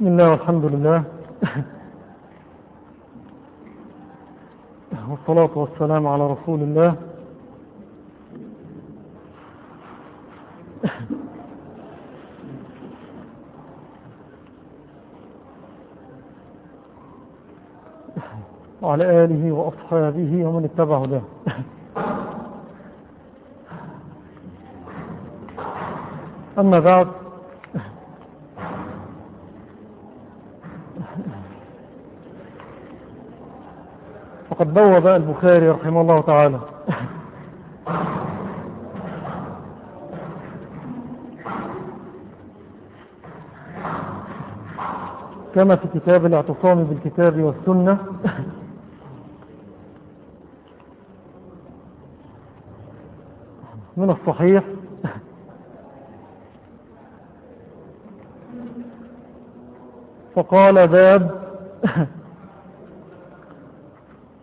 بسم الله والحمد لله. والصلاة والسلام على رسول الله. وعلى آله وأصحابه ومن اتبعه له. أما بعد فقد بوب البخاري رحمه الله تعالى. كما في كتاب الاعتصام بالكتاب والسنة. من الصحيح. فقال باب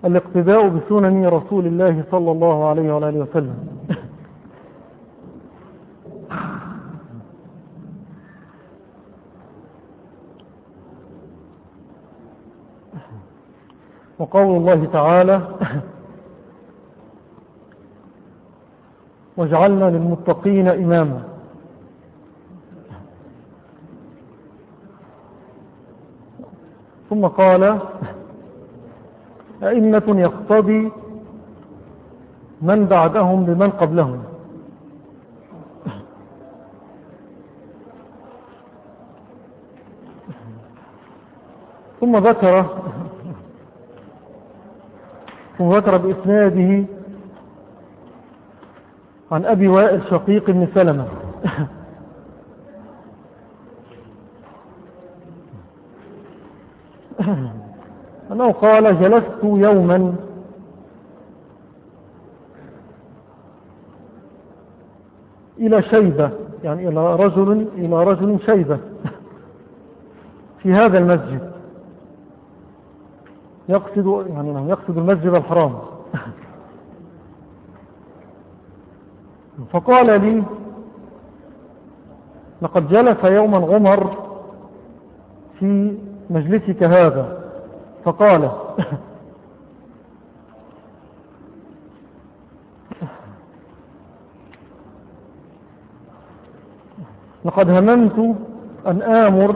الاقتداء بسنن رسول الله صلى الله عليه وآله وسلم. وقول الله تعالى واجعلنا للمتقين إماما. ثم قال أئمة يقتضي من بعدهم بمن قبلهم. ثم ذكر ثم ذكر بإسناده عن أبي وائل شقيق بن سلمة. أنه قال جلست يوما. إلى شيبة يعني إلى رجل إلى رجل شيبة في هذا المسجد. يقصد يعني يقصد المسجد الحرام. فقال لي لقد جلس يوما غمر في مجلسك هذا. فقال لقد هممت أن آمر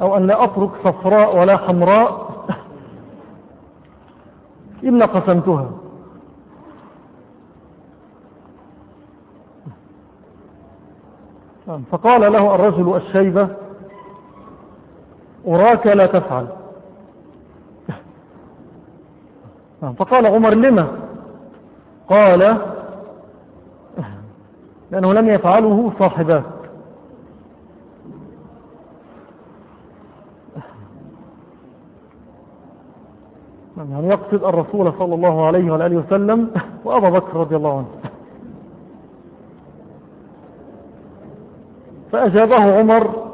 أو أن لا أترك صفراء ولا حمراء إلا قسمتها. فقال له الرجل الشيبة أراك لا تفعل. فقال عمر لما؟ قال لأنه لم يفعله صاحبات يعني يقصد الرسول صلى الله عليه وآله وسلم وأبا بكر رضي الله عنه. فأجابه عمر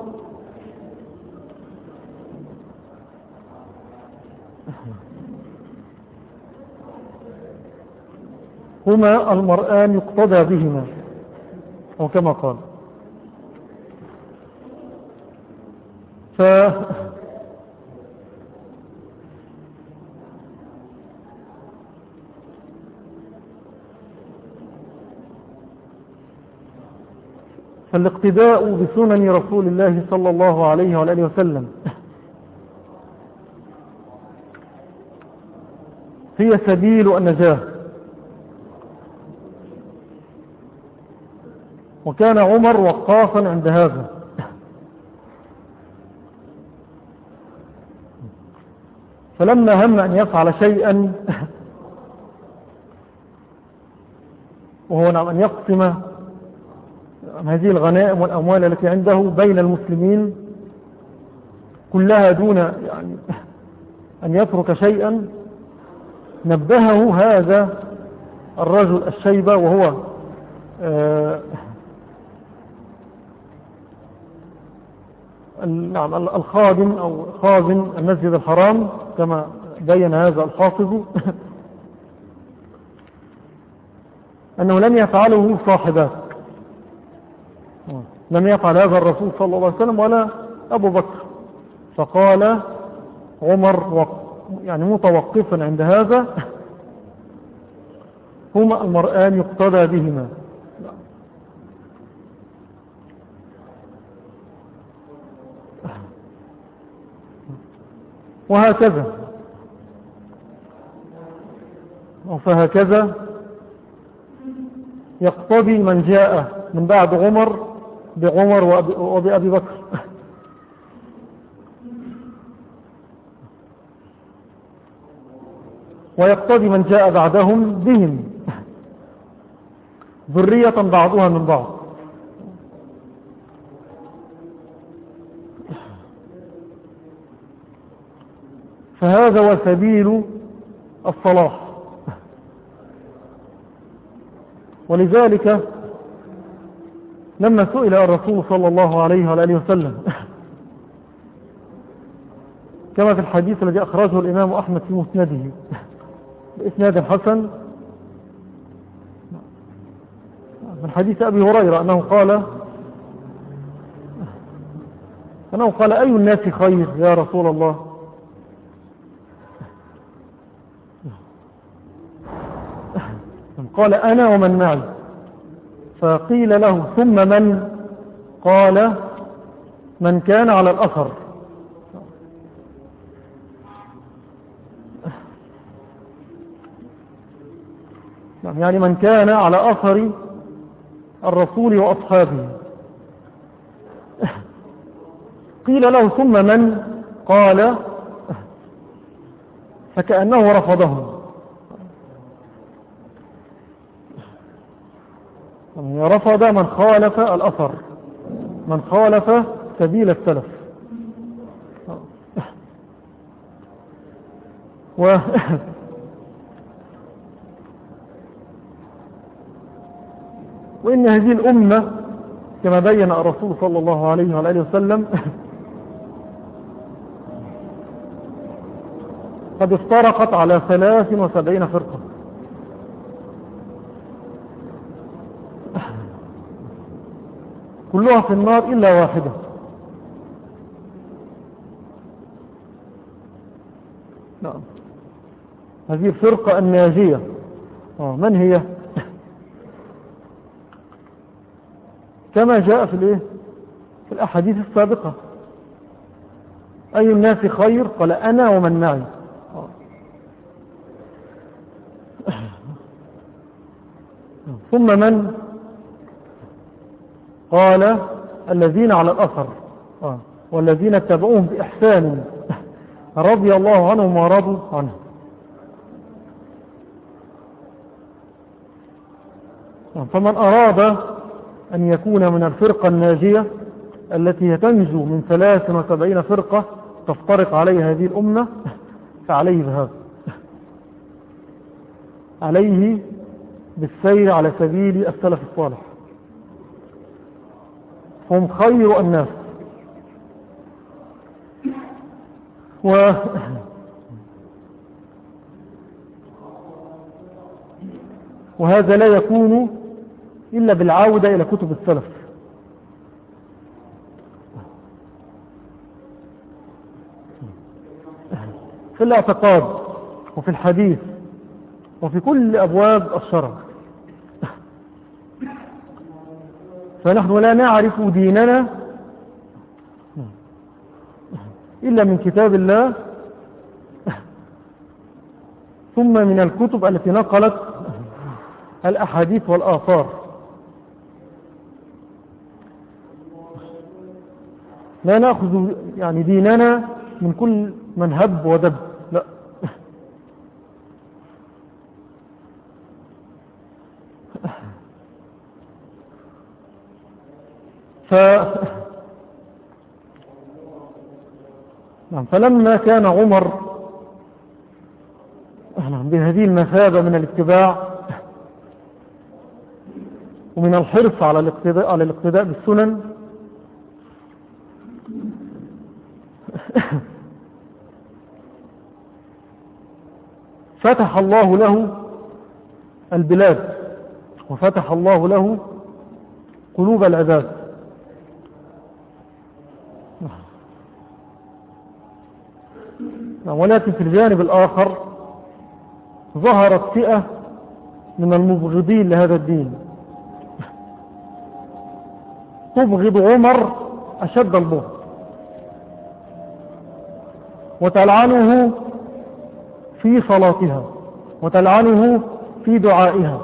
هما المرآن يقتدى بهما. أو كما قال. ف فالاقتداء بسنن رسول الله صلى الله عليه وآله وسلم هي سبيل النجاة. وكان عمر وقافا عند هذا. فلما هم أن يفعل شيئا وهو نعم أن يقسم هذه الغنائم والأموال التي عنده بين المسلمين كلها دون يعني أن يترك شيئا نبهه هذا الرجل الشيبة وهو آه، نعم الخادم أو خازن المسجد الحرام كما بين هذا الحافظ. أنه لم يفعله صاحبات لم يفعل هذا الرسول صلى الله عليه وسلم ولا أبو بكر. فقال عمر يعني متوقفا عند هذا هما المرآن يقتدى بهما. وهكذا. فهكذا يقتضي من جاء من بعد عمر بعمر وبأبي بكر. ويقتضي من جاء بعدهم بهم. ذرية بعضها من بعض. فهذا هو سبيل الصلاح ولذلك لما سئل الرسول صلى الله عليه وآله وسلم كما في الحديث الذي أخرجه الإمام أحمد في مسنده بإسناد حسن من حديث أبي هريرة أنه قال أنه قال أي الناس خير يا رسول الله؟ قال أنا ومن معي. فقيل له ثم من؟ قال من كان على الأثر. يعني من كان على أثر الرسول وأصحابه. قيل له ثم من؟ قال فكأنه رفضهم. رفض من خالف الأثر من خالف سبيل السلف. و وإن هذه الأمة كما بين الرسول صلى الله عليه وآله وسلم قد افترقت على ثلاث وسبعين فرقة. كلها في النار إلا واحدة. نعم. هذه الفرقة الناجية. آه، من هي؟ كما جاء في الإيه؟ في الأحاديث السابقة. أي الناس خير؟ قال أنا ومن معي. ثم من؟ قال الذين على الأثر. والذين اتبعوهم بإحسان. رضي الله عنهم ورضوا عنه. فمن أراد أن يكون من الفرقة الناجية التي تنجو من 73 فرقة تفترق عليها هذه الأمة فعليه بهذا عليه بالسير على سبيل السلف الصالح. هم خير الناس. و وهذا لا يكون إلا بالعودة إلى كتب السلف. في الاعتقاد وفي الحديث وفي كل أبواب الشرع. فنحن لا نعرف ديننا إلا من كتاب الله. ثم من الكتب التي نقلت الأحاديث والآثار. لا نأخذ يعني ديننا من كل من هب ودب. لا. نعم فلما كان عمر بهذه المثابة من الاتباع ومن الحرص على الاقتداء, على الاقتداء بالسنن فتح الله له البلاد وفتح الله له قلوب العباد. ولكن في الجانب الآخر ظهرت فئة من المبغضين لهذا الدين. تبغض عمر أشد البغض. وتلعنه في صلاتها وتلعنه في دعائها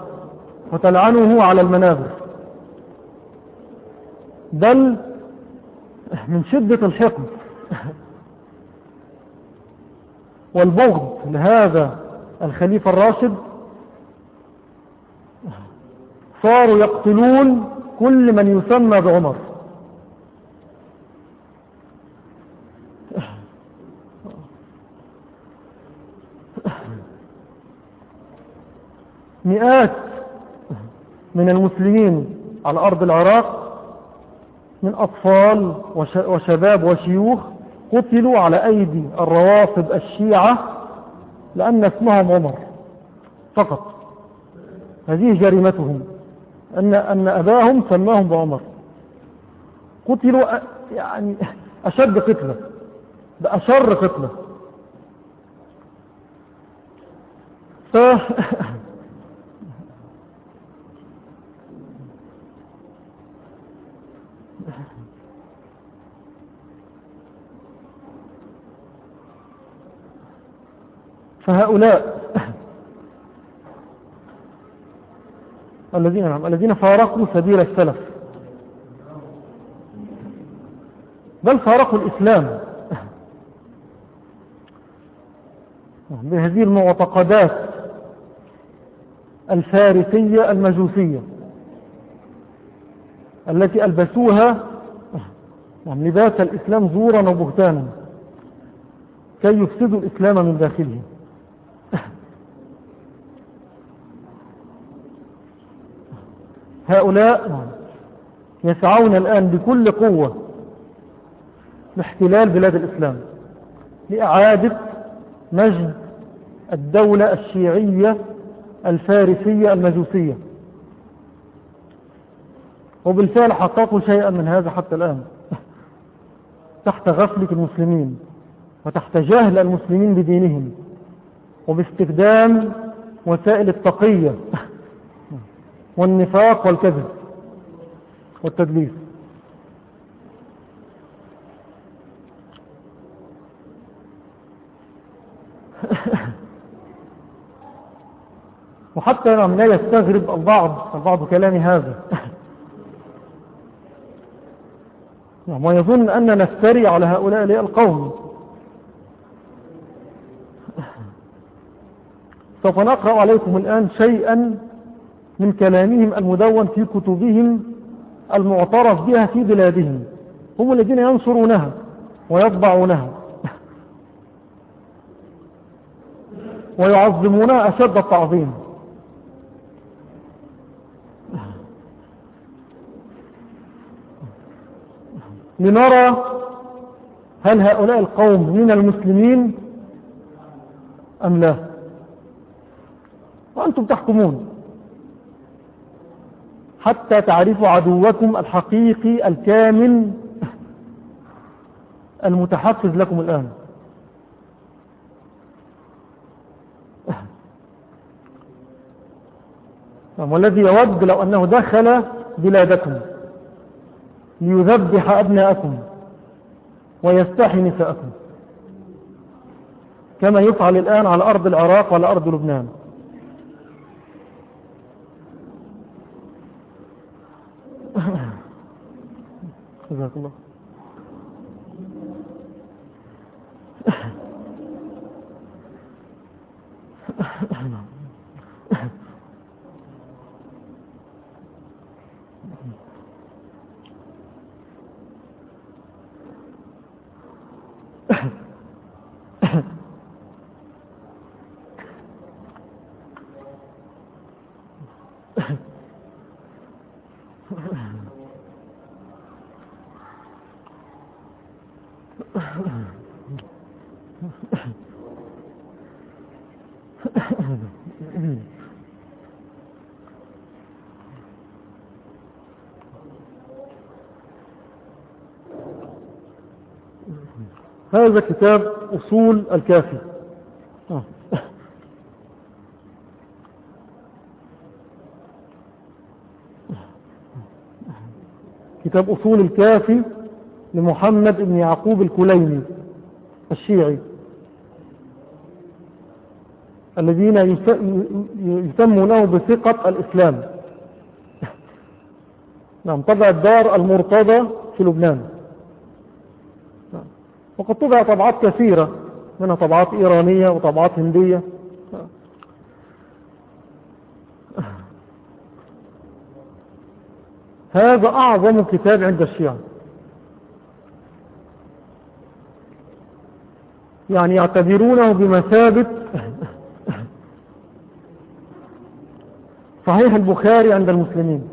وتلعنه على المنابر. بل من شدة الحقد. والبغض لهذا الخليفة الراشد صاروا يقتلون كل من يسمى بعمر. مئات من المسلمين على أرض العراق من أطفال وشباب وشيوخ قتلوا على أيدي الروافض الشيعة لأن اسمهم عمر فقط. هذه جريمتهم. أن, أن أباهم سماهم بعمر. قتلوا يعني أشد قتلة بأشر قتلة ف... فهؤلاء الذين نعم الذين فارقوا سبيل السلف. بل فارقوا الإسلام. بهذه المعتقدات الفارسية المجوسية التي ألبسوها نعم، لباس الإسلام زورا وبهتانا كي يفسدوا الإسلام من داخله هؤلاء يسعون الآن بكل قوة لاحتلال بلاد الإسلام لإعادة مجد الدولة الشيعية الفارسية المجوسية. وبالفعل حققوا شيئا من هذا حتى الآن. تحت غفلة المسلمين وتحت جهل المسلمين بدينهم وباستخدام وسائل التقية. والنفاق والكذب والتدليس. وحتى نعم لا يستغرب البعض البعض كلام هذا. نعم ويظن أن نفتري على هؤلاء القوم سوف نقرأ عليكم الآن شيئا من كلامهم المدون في كتبهم المعترف بها في بلادهم. هم الذين ينشرونها ويطبعونها ويعظمونها أشد التعظيم. لنرى هل هؤلاء القوم من المسلمين أم لا. وأنتم تحكمون. حتى تعرفوا عدوكم الحقيقي الكامل. المتحفز لكم الآن. والذي يود لو أنه دخل بلادكم ليذبح أبناءكم ويستحي نساءكم. كما يفعل الآن على أرض العراق وعلى أرض لبنان. جزاك الله هذا كتاب أصول الكافي. آه. كتاب أصول الكافي لمحمد بن يعقوب الكليني الشيعي. الذين يسمونه بثقة الإسلام. نعم طبع الدار المرتضى في لبنان. وقد طبع طبعات كثيرة منها طبعات إيرانية وطبعات هندية. هذا أعظم كتاب عند الشيعة. يعني يعتبرونه بمثابة صحيح البخاري عند المسلمين.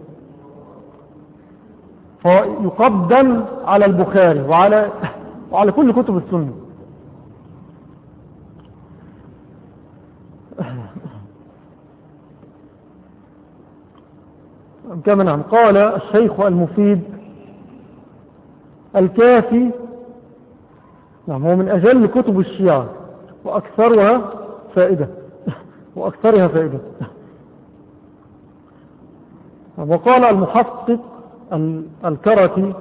فيقدم على البخاري وعلى وعلى كل كتب السنة. كما نعم قال الشيخ المفيد الكافي نعم هو من أجل كتب الشيعة وأكثرها فائدة. وأكثرها فائدة. وقال المحقق الكرتي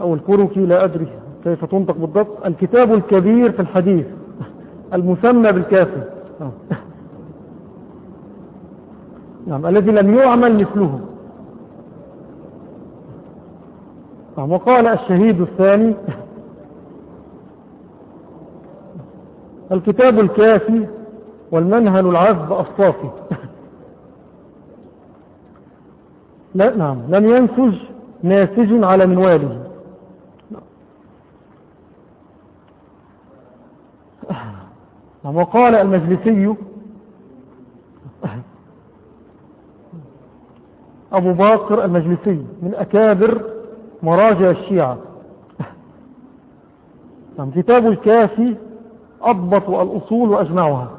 أو الكروكي لا أدري كيف تنطق بالضبط. الكتاب الكبير في الحديث المسمى بالكافي. آه. نعم الذي لم يعمل مثله. نعم وقال الشهيد الثاني الكتاب الكافي والمنهل العذب الصافي. لا نعم لم ينسج ناسج على منواله. وقال المجلسي أبو باقر المجلسي من أكابر مراجع الشيعة. نعم، كتاب الكافي أضبط الأصول وأجمعها.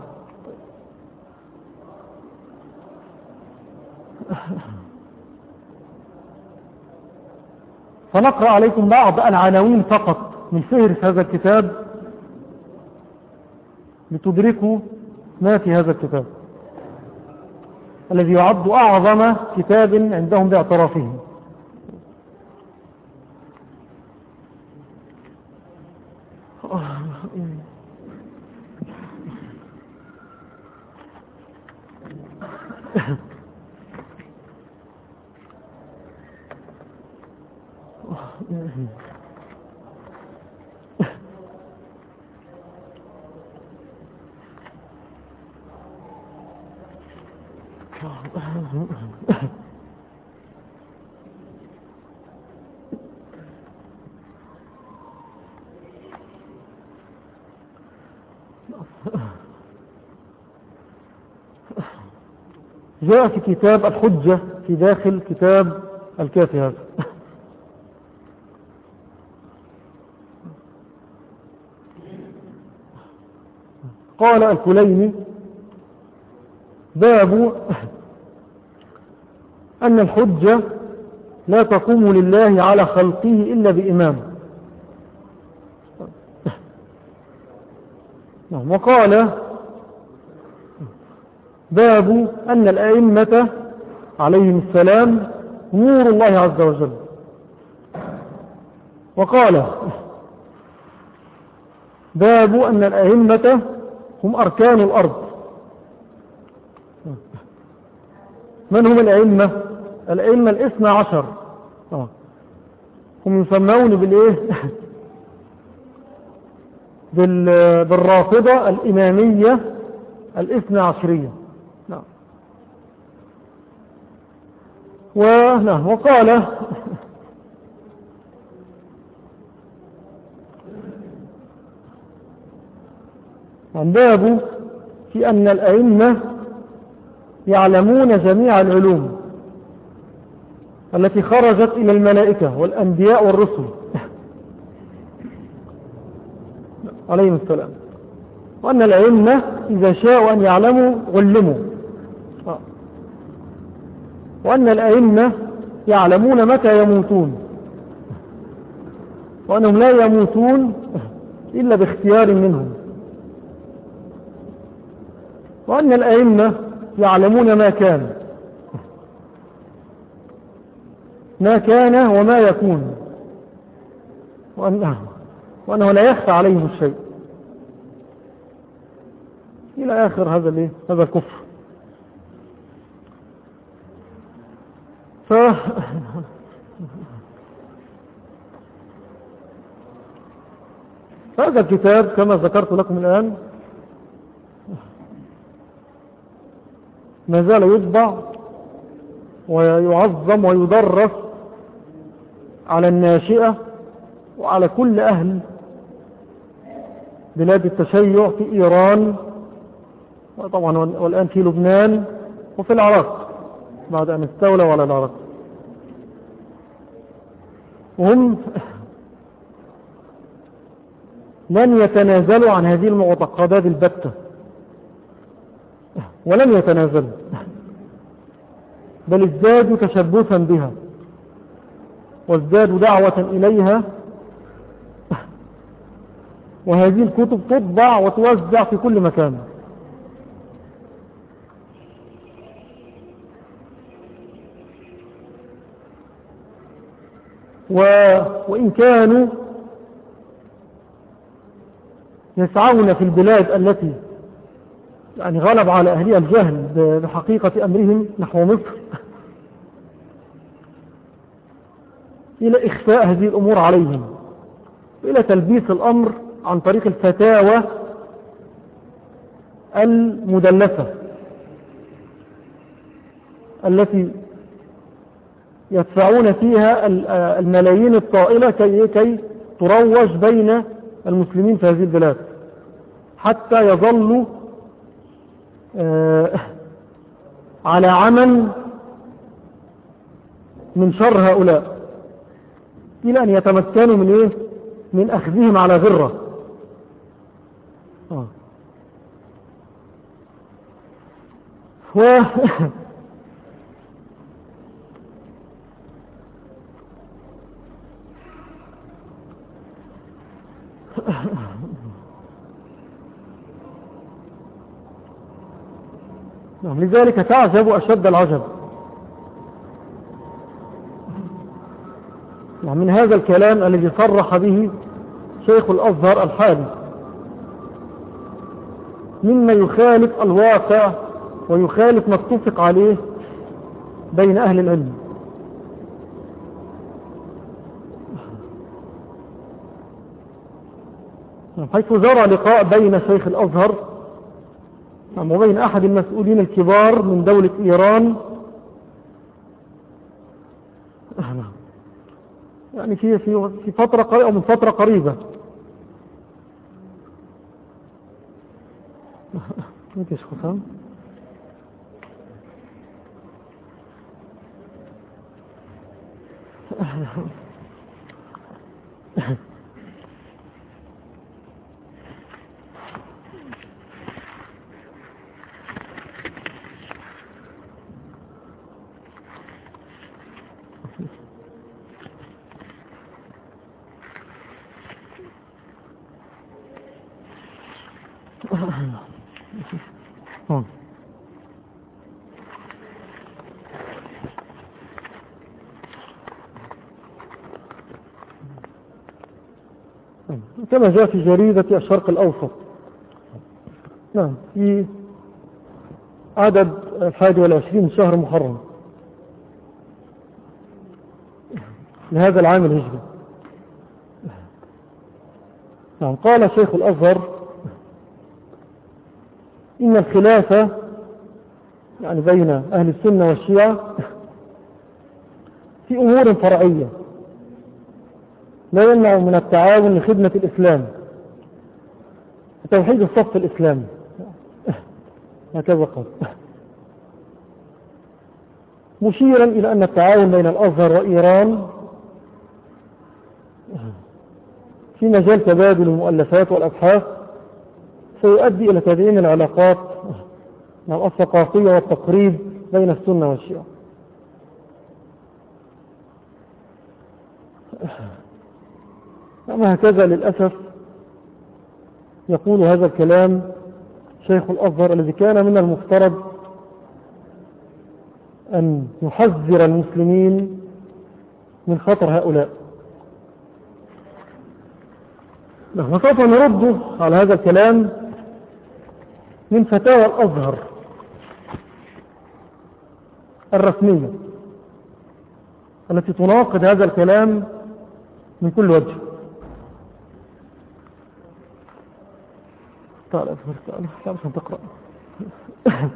فنقرأ عليكم بعض العناوين فقط من فهرس هذا الكتاب. لتدركوا ما في هذا الكتاب. الذي يعد أعظم كتاب عندهم باعترافهم. جاء في كتاب الحجة في داخل كتاب الكافي هذا. قال الكليني باب أن الحجة لا تقوم لله على خلقه إلا بإمام. نعم، وقال باب أن الأئمة عليهم السلام نور الله عز وجل. وقال باب أن الأئمة هم أركان الأرض. من هم الأئمة؟ الأئمة الاثنى عشر. آه. هم يسمون بالإيه؟ بالرافضة الإمامية الاثنى عشرية. ونعم. وقال عن باب في أن الأئمة يعلمون جميع العلوم التي خرجت إلى الملائكة والأنبياء والرسل. عليهم السلام. وأن الأئمة إذا شاءوا أن يعلموا علموا. وأن الأئمة يعلمون متى يموتون. وأنهم لا يموتون إلا باختيار منهم. وأن الأئمة يعلمون ما كان. ما كان وما يكون. وأنه, وأنه لا يخفى عليهم الشيء. إلى آخر هذا هذا الكفر ف هذا الكتاب كما ذكرت لكم الآن ما زال يطبع ويعظم ويدرس على الناشئة وعلى كل أهل بلاد التشيع في إيران طبعا والآن في لبنان وفي العراق بعد أن استولوا على العراق. وهم لن يتنازلوا عن هذه المعتقدات البتة. ولن يتنازلوا. بل ازدادوا تشبثا بها. وازدادوا دعوة إليها. وهذه الكتب تطبع وتوزع في كل مكان. و... وإن كانوا يسعون في البلاد التي يعني غلب على أهلها الجهل بحقيقة أمرهم نحو مصر. إلى إخفاء هذه الأمور عليهم. وإلى تلبيس الأمر عن طريق الفتاوى المدلسة التي يدفعون فيها الملايين الطائلة كي, كي تروج بين المسلمين في هذه البلاد. حتى يظلوا آه، على عمل من شر هؤلاء. إلى أن يتمكنوا من إيه؟ من أخذهم على ذرة آه. و نعم لذلك تعجب أشد العجب. نعم من هذا الكلام الذي صرح به شيخ الأزهر الحالي مما يخالف الواقع ويخالف ما اتفق عليه بين أهل العلم. نعم، حيث جرى لقاء بين شيخ الأزهر نعم، وبين أحد المسؤولين الكبار من دولة إيران. نعم. يعني في في فترة قريبة من فترة قريبة. إيش خسام كما جاء في جريدة الشرق الأوسط. نعم في عدد الحادي والعشرين شهر محرم. لهذا العام الهجري. نعم قال شيخ الأزهر إن الخلافة يعني بين أهل السنة والشيعة في أمور فرعية لا يمنع من التعاون لخدمة الإسلام توحيد الصف الإسلامي. هكذا قال. مشيرا إلى أن التعاون بين الأزهر وإيران في مجال تبادل المؤلفات والأبحاث سيؤدي إلى تدعيم العلاقات الثقافية والتقريب بين السنة والشيعة. أما هكذا للأسف يقول هذا الكلام شيخ الأزهر الذي كان من المفترض أن يحذر المسلمين من خطر هؤلاء. وسوف نرد على هذا الكلام من فتاوى الأزهر الرسمية التي تناقض هذا الكلام من كل وجه. تعال تعال تعال عشان تقرأ.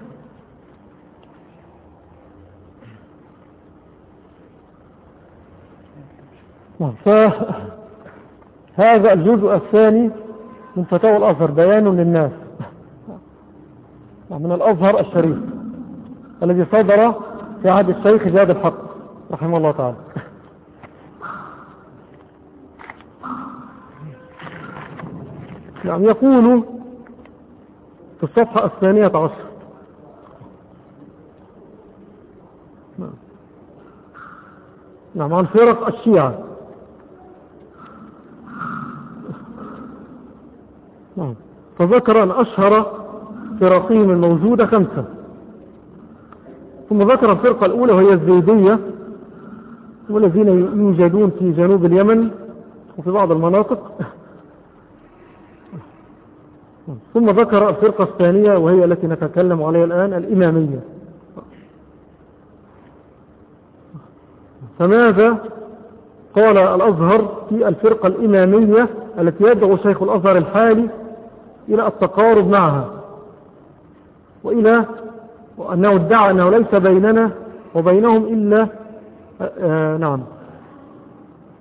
نعم، فهذا الجزء الثاني من فتاوى الأزهر بيان للناس. من الأزهر الشريف الذي صدر في عهد الشيخ زاد الحق رحمه الله تعالى. نعم يقول في الصفحة الثانية عشر. نعم, نعم، عن فرق الشيعة. نعم فذكر أن أشهر فرقهم الموجودة خمسة. ثم ذكر الفرقة الأولى وهي الزيدية والذين يوجدون في جنوب اليمن وفي بعض المناطق. ثم ذكر الفرقة الثانية وهي التي نتكلم عليها الآن الإمامية. فماذا قال الأزهر في الفرقة الإمامية التي يدعو شيخ الأزهر الحالي إلى التقارب معها؟ وإلى وأنه ادعى أنه ليس بيننا وبينهم إلا آآ آآ نعم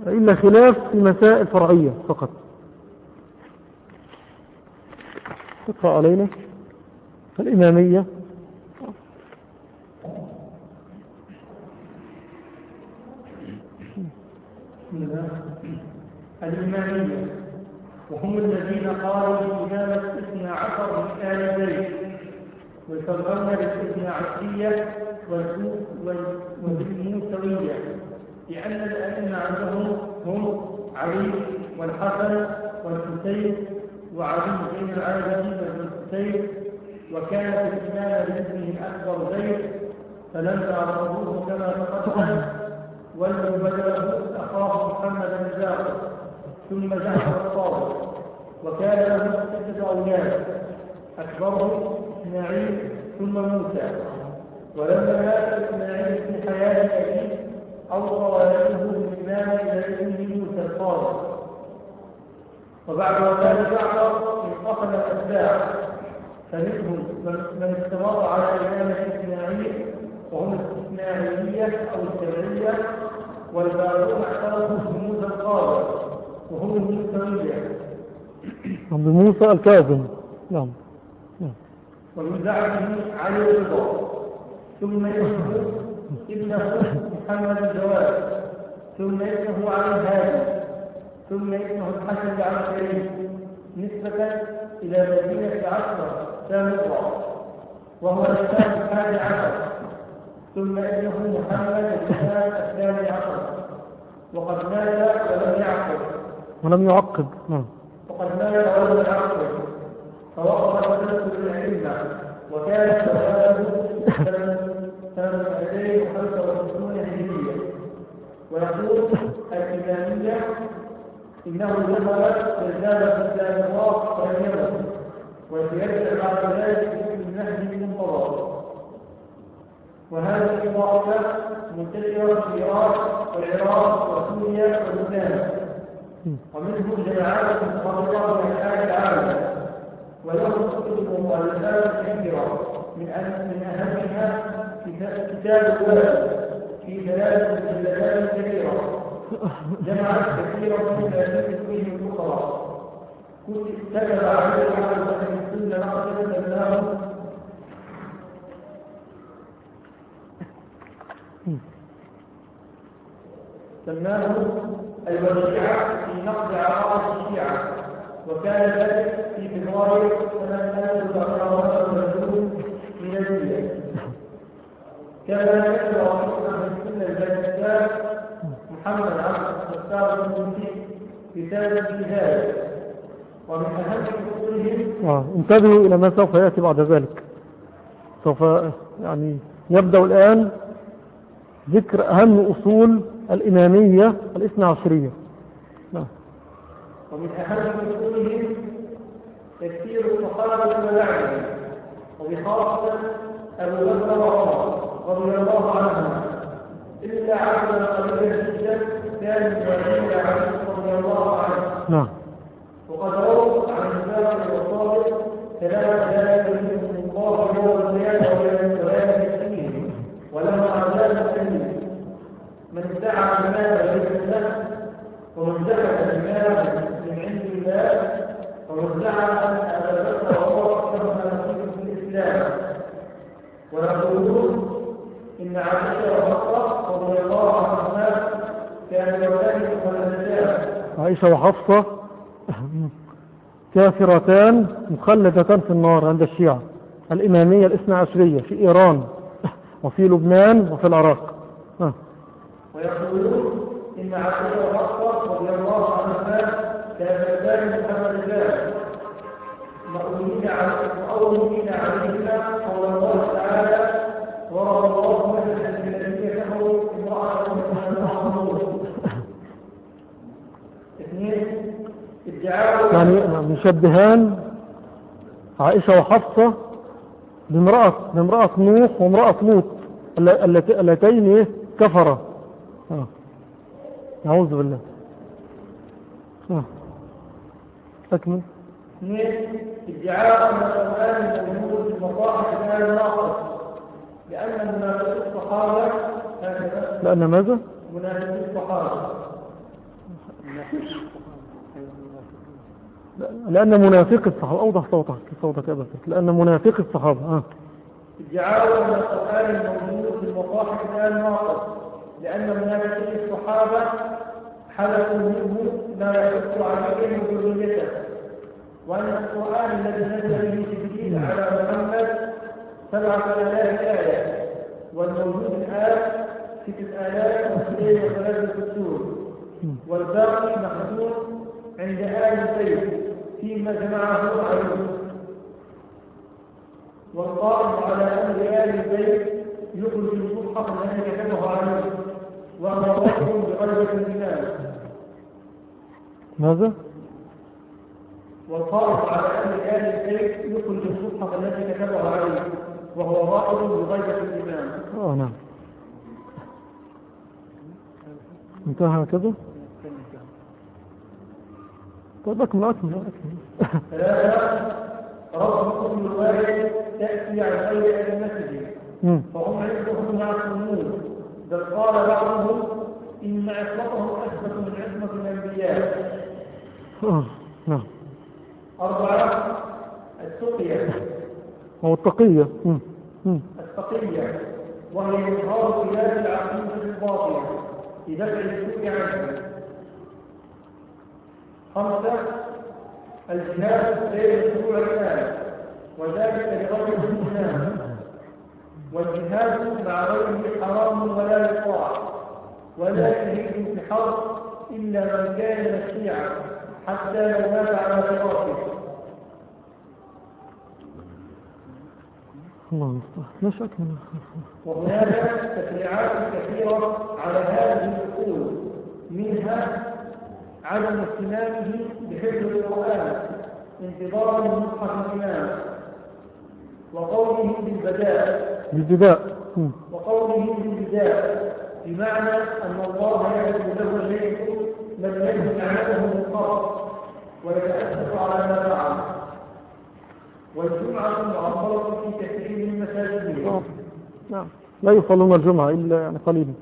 إلا خلاف في مسائل فرعية فقط. تقرأ علينا؟ الإمامية. الإمامية. وهم الذين قالوا بإمامة اثنى عشر بالاثنى عشرية والموسوية لأن الأئمة عندهم هم علي والحسن والحسين وعلي بين العابدين والحسين وكانت الإمامة باسمه الأكبر زيد فلما رفضوه كما تقدم ولوا بدله أخاه محمد بن جعفر ثم جعفر الصادق وكان له ستة أولاد أكبرهم إسماعيل ثم موسى. ولما مات إسماعيل في حياة أبيه أوصى ولده بالإمامة إلى ابنه موسى الصادق وبعد وفاة جعفر انقسم الأتباع فمنهم من استمر على إمامة إسماعيل وهم الإسماعيلية أو السبعية والباقون اعترفوا بموسى القاضي وهم الموسوية بموسى الكاظم. نعم. ومن زعمه علي الرضا. ثم ابنه ابنه محمد الجواد. ثم ابنه علي الهادي. ثم ابنه الحسن العسكري نسبة إلى مدينة عشرة سامرة وهو الإسلام الحادي عشر. ثم ابنه محمد الإسلام الثاني عشر. وقد مات ولم يعقب. ولم يعقب نعم. وقد مات ولم يعقب. فوقف تنسل الأئمة وكانت وفاته سنة 265 هجرية. ويقول الإمامية إنه ذهب رسالة الإسلام الله ولم يمت وسيرجع بعد ذلك باسم المهدي المنتظر وهذه الطائفة منتشرة في إيران والعراق وسوريا ولبنان ومنهم جماعات متفرقة من أنحاء العالم. ولهم كتب مؤلفات كثيرة من أهمها كتاب الولد. في ثلاث مجلدات كبيرة جمعت كثيرا من تأليف فيه الفقراء كتب عليه على السنة نقصد الله سماه الوشيعة في نقد عقائد الشيعة. وكان ذلك في فبراير سنة 1930 ميلادية كما يذكر رئيس السنة الباكستان محمد عبد الستار المنسي كتابا في ذلك ومن أهم أصولهم. انتبهوا إلى ما سوف يأتي بعد ذلك سوف يعني يبدأ الآن ذكر أهم أصول الإمامية الاثنى عشرية ومن أهم أصولهم تكثير الصحابة وبعدهم وبخاصة أبو بكر وعمر رضي الله عنهما. إلا عبدا قليلا جدا كان يعين علي رضي الله عنه. نعم. وقد رووا عن الزاهد والصادق كلام ذلك منهم الله يوم القيامة ولا يكفيه ولما عذاب السنين من ادعى المال ليس له ومن ذهب المال من عند الله ومن زعم ان ابا بكر وعمر كما نصيب في الاسلام ويقولون إن عائشه وحفصه رضي الله عنهما كان يولد ولدتان عائشة وحفصة كافرتان مخلدتان في النار عند الشيعة. الإمامية الإثنى عشرية في إيران وفي لبنان وفي العراق. آه. ويقولون إن عائشه وحفصه رضي الله عنهما كانتان محمدتان مؤمنين مؤمنين عليهما قول الله تعالى ضرب الله مثلا للذين كفروا محمد ادعاء يعني مشبهان عائشة وحفصة بامرأة بامرأة نوح وامرأة لوط الل- اللت- اللتين إيه؟ أعوذ بالله. آه. أكمل. اثنين ادعاء ان القران موجود في المصاحف كان ناقص لأن منافقي الصحابه هكذا لأن ماذا؟ منافقي الصحابه لأن منافق الصحابة. أوضح صوتك صوتك أبدا. لأن منافق الصحابة آه. ادعاء ان القران الموجود في المصاحف كان ناقص لأن منافقي الصحابة حلفوا منه ما يحث عليهم ذريته. وأن القرآن الذي نزل به جبريل على محمد سبعه آلاف آية والموجود الآن ستة آلاف ومئتين وثلاثة وستون. والباقي محدود عند آل البيت فيما جمعه عليه. والقائم على أمر آل البيت يخرج المصحف الذي كتبه عليه. رجل بغلبة الإمام ماذا؟ والقائم على أمر آل البيت يخرج المصحف الذي كتبه عليه وهو رائد بغيبة الإمام. آه نعم. انتهى هكذا؟ طيب أكمل أكمل أكمل. ثلاثة رب كل واحد تأتي عن غير أئمته. فهم عندهم معصومون بل قال بعضهم إن عصمتهم أثبت من عصمة الأنبياء. آه نعم. أربعة التقية. هو التقية. التقية وهي إظهار خلاف العقيدة الباطلة لدفع السوء عنه خمسة الجهاد بين الشروع الثالث وذلك لغير الإسلام. والجهاد مع غيره حرام ولا يطاع ولا يهيج في حرب إلا من كان من الشيعة حتى لو مات على فراشه الله مش أكمل وهناك تشريعات كثيرة على هذه الأصول منها عدم اهتمامه بحفظ القرآن انتظارا مصحف الإمام وقوله بالبداء بالبداء مم. وقوله بالبداء بمعنى أن الله يعلم له شيء لم يكن يعلمه من قبل ويتأسف على ما فعل. والجمعة معبرة في كثير من مساجدهم آه. نعم. لا يصلون الجمعة إلا يعني قليلا.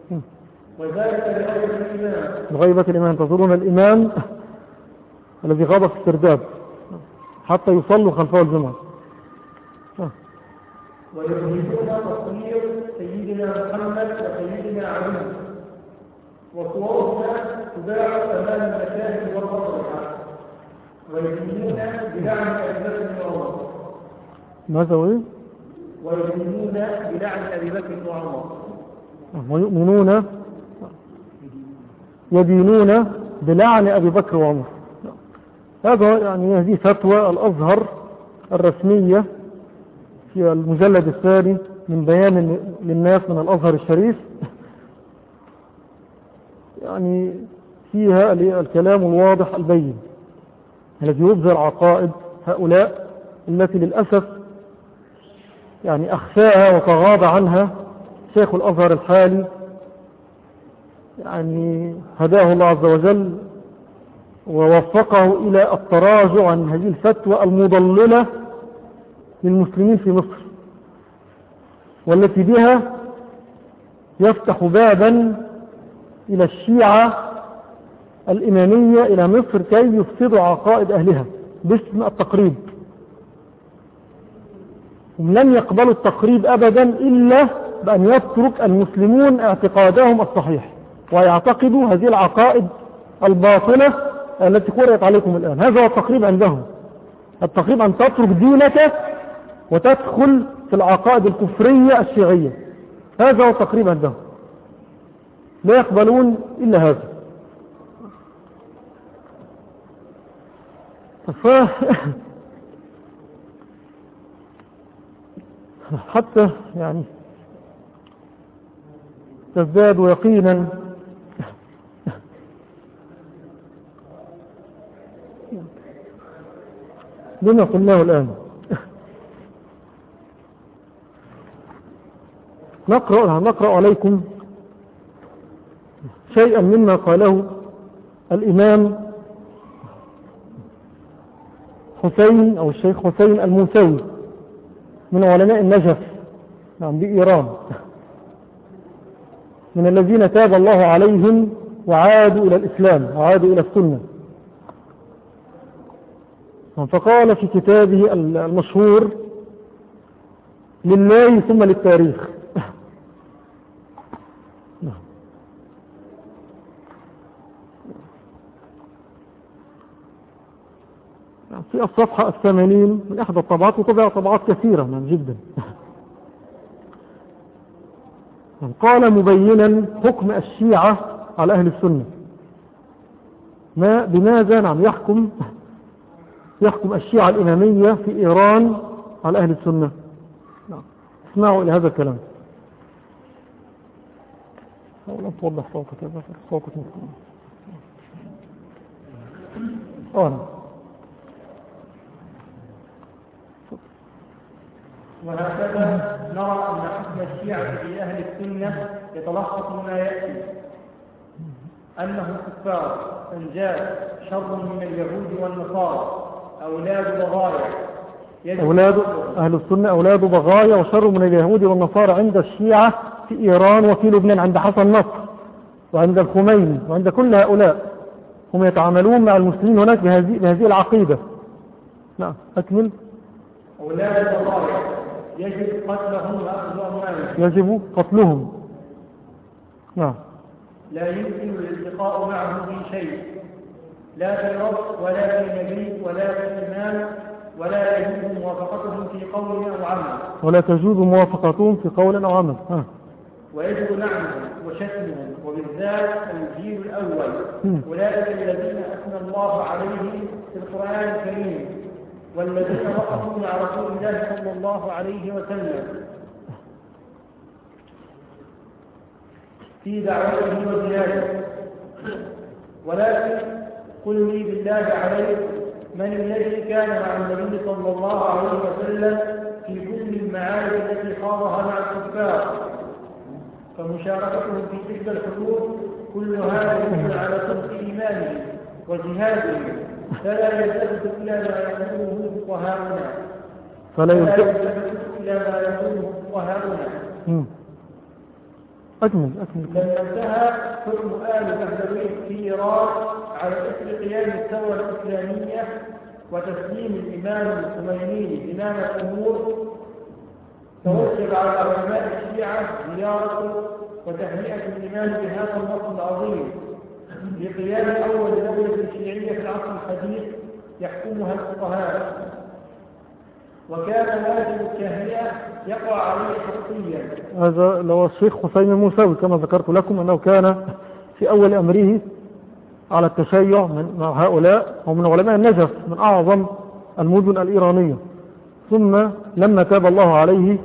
وذلك لغير الإمام بغيبة الإمام تظنون الإمام الذي غاب في السرداب. حتى يصلوا خلفه الجمعة. ويريدون تصوير سيدنا محمد وسيدنا علي. وصورهما تباع امام المشاهد والمصلحه ويؤمنون بلعن أبي بكر وعمر. ماذا وإيه؟ ويؤمنون بلعن أبي بكر وعمر. ويؤمنون يدينون بلعن أبي بكر وعمر. هذا يعني هذه فتوى الأزهر الرسمية في المجلد الثاني من بيان للناس من الأزهر الشريف. يعني فيها الكلام الواضح البين الذي يبذر عقائد هؤلاء التي للأسف يعني أخفاها وتغاضى عنها شيخ الأزهر الحالي. يعني هداه الله عز وجل ووفقه إلى التراجع عن هذه الفتوى المضللة للمسلمين في مصر والتي بها يفتح بابا إلى الشيعة الإمامية إلى مصر كي يفسدوا عقائد أهلها باسم التقريب. لم يقبلوا التقريب أبدا إلا بأن يترك المسلمون اعتقادهم الصحيح ويعتقدوا هذه العقائد الباطلة التي قرأت عليكم الآن. هذا هو التقريب عندهم. التقريب أن تترك دينك وتدخل في العقائد الكفرية الشيعية. هذا هو التقريب عندهم لا يقبلون إلا هذا. ف... حتى يعني تزداد يقينا. لما قلناه الآن. نقرأ, نقرأ عليكم شيئا مما قاله الإمام حسين أو الشيخ حسين الموسوي من علماء النجف نعم بإيران. من الذين تاب الله عليهم وعادوا إلى الإسلام وعادوا إلى السنة. فقال في كتابه المشهور لله ثم للتاريخ. في الصفحة الثمانين من إحدى الطبعات وطبع طبعات كثيرة من جدا. قال مبينا حكم الشيعة على أهل السنة. ما بماذا؟ نعم يحكم يحكم الشيعة الإمامية في إيران على أهل السنة. نعم. اسمعوا إلى هذا الكلام. أولا توضح صوتك صوتك مفهوم آه وهكذا نرى أن حكم الشيعة في أهل السنة يتلخص مما يأتي. أنهم كفار أنجاز شر من اليهود والنصارى أولاد بغايا أولاد أهل السنة أولاد بغايا وشر من اليهود والنصارى عند الشيعة في إيران وفي لبنان عند حسن نصر وعند الخميني وعند كل هؤلاء. هم يتعاملون مع المسلمين هناك بهذه, بهذه العقيدة. نعم أكمل. أولاد بغايا يجب قتلهم وأخذ أموالهم يجب قتلهم. نعم. لا يمكن الالتقاء معهم في شيء. لا في رب ولا في نبي ولا في إمام ولا يجوز موافقتهم في قول أو عمل. ولا تجوز موافقتهم في قول أو عمل. ها. ويجب لعنهم وشتمهم وبالذات الجيل الأول. أولئك الذين أثنى الله عليهم في القرآن الكريم. والذين وقفوا مع رسول الله صلى الله عليه وسلم في دعوته وزيادته. ولكن قل لي بالله عليك من الذي كان مع النبي صلى الله عليه وسلم في كل المعارك التي خاضها مع الكفار؟ فمشاركتهم في تلك الحدود كل هذا يدل على صدق إيمانه وجهاده. فلا يلتفت إلى ما يقوله فقهاؤنا فلا يلتفت. إلى ما يقوله فقهاؤنا أكمل أكمل. لما انتهى حكم آل بهدوي في إيران على إثر قيام الثورة الإسلامية وتسليم الإمام الخميني إمام الأمور توجب على علماء الشيعة زيارته وتهنئة الإمام بهذا النص العظيم. لقيام أول دولة شيعية في العصر الحديث يحكمها الفقهاء. وكان واجب التهنئة يقع عليه شخصيا هذا لو الشيخ حسين الموسوي كما ذكرت لكم أنه كان في أول أمره على التشيع من مع هؤلاء ومن علماء النجف من أعظم المدن الإيرانية. ثم لما تاب الله عليه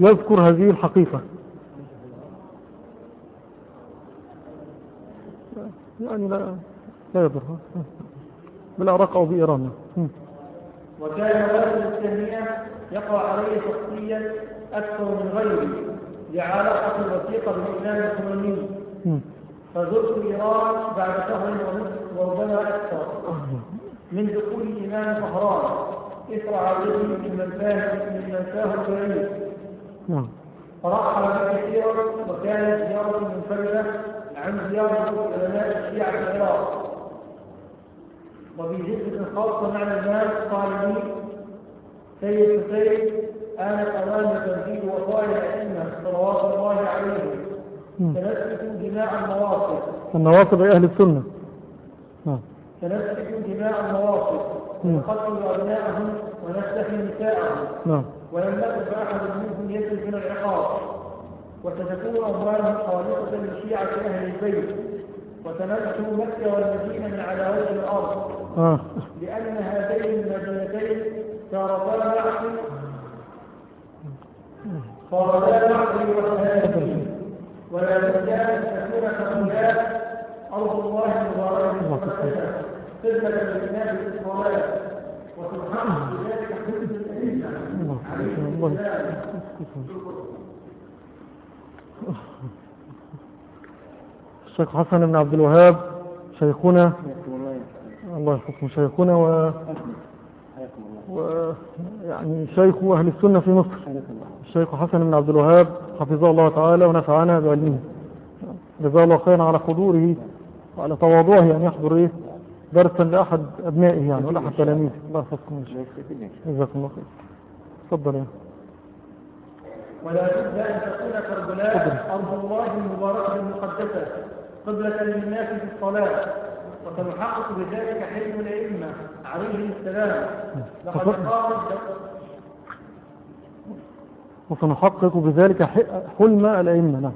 يذكر هذه الحقيقة. يعني لا لا يضر. بالعراق أو بإيران. وكان واجب التهنئة يقع عليه شخصيا أكثر من غيره لعلاقة وثيقة بالإمام الخميني فزرت إيران بعد شهر ونصف وربما أكثر. من دخول الإمام طهران. إثر عودته من منفاه من منفاه البعيد نعم. فرحل كثيرا وكانت زيارة منفردة عن زيارة علماء الشيعة العراق وفي جزء خاصة مع الناس الصالحين سيد حسين آنت أوان تنفيذ وصايا الأئمة صلوات الله عليهم. سنسفك دماء النواصب النواصب أهل السنة. نعم. سنسفك دماء النواصب ونقتل أبناءهم ونستحي نساءهم. نعم. ولم نكن أحد منهم يجد من العقاب. وستكون أموالهم خالصة لشيعة أهل البيت. وتنزل مكة والمدينة من على وجه الأرض. آه. لأن هذين المدينتين صارتا معقل صارتا معقل وهادين ولا أن تكون هؤلاء أرض الله المقدسة خدمة للناس الصلاة. وسبحانه بذلك حزب الأئمة عليه السلام. الشيخ حسن بن عبد الوهاب شيخنا. الله. يحكم شيخنا و... و... يعني شيخ أهل السنة في مصر. الشيخ حسن بن عبد الوهاب حفظه الله تعالى ونفعنا بعلمه. جزاه الله خيرا على حضوره وعلى تواضعه أن يحضر إيه؟ درسا لأحد أبنائه يعني ولا أحد تلاميذه. الله يحفظكم. جزاكم الله خير. تفضل يا ولا بد أن تكون كربلاء أرض الله المباركة المقدسة قبلة للناس في الصلاة. وسنحقق بذلك حلم الأئمة. عليهم السلام. لقد قامت وسنحقق بذلك حلم الأئمة. نعم.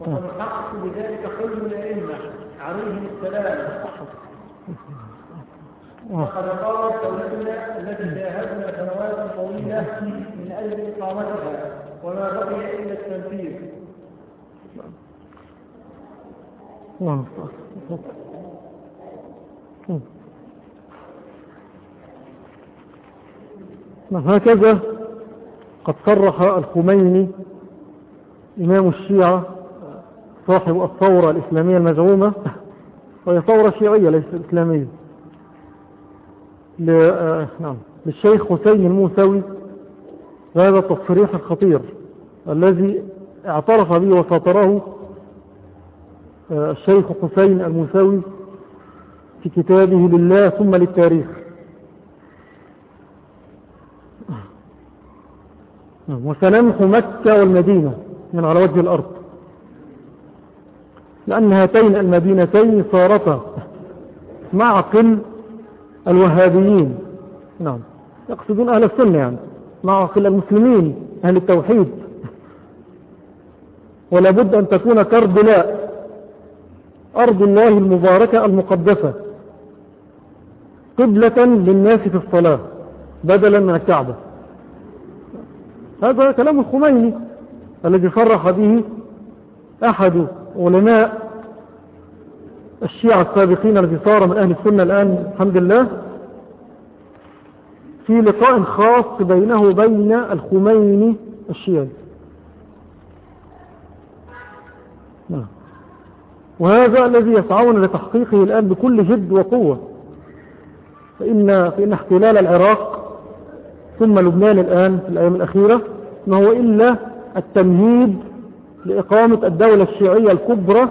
وسنحقق بذلك حلم الأئمة. عليهم السلام. آه. لقد قامت دولتنا التي جاهدنا سنوات طويلة أجل إقامتها وما بقي إلا التنفيذ نعم نعم هكذا قد صرح الخميني إمام الشيعة صاحب الثورة الإسلامية المزعومة وهي ثورة شيعية ليست إسلامية. آه، نعم للشيخ حسين الموسوي هذا التصريح الخطير الذي اعترف به وساطره آه، الشيخ حسين الموسوي في كتابه لله ثم للتاريخ. وسنمحو مكة والمدينة من على وجه الأرض. لأن هاتين المدينتين صارتا معقل الوهابيين. نعم يقصدون أهل السنة يعني. معقل المسلمين أهل التوحيد. ولا بد أن تكون كربلاء أرض الله المباركة المقدسة. قبلة للناس في الصلاة بدلا من الكعبة. هذا كلام الخميني الذي صرح به أحد علماء الشيعة السابقين الذي صار من أهل السنة الآن الحمد لله. في لقاء خاص بينه وبين الخميني الشيعي. نعم. وهذا الذي يسعون لتحقيقه الآن بكل جد وقوة. فإن, فإن احتلال العراق ثم لبنان الآن في الأيام الأخيرة ما هو إلا التمهيد لإقامة الدولة الشيعية الكبرى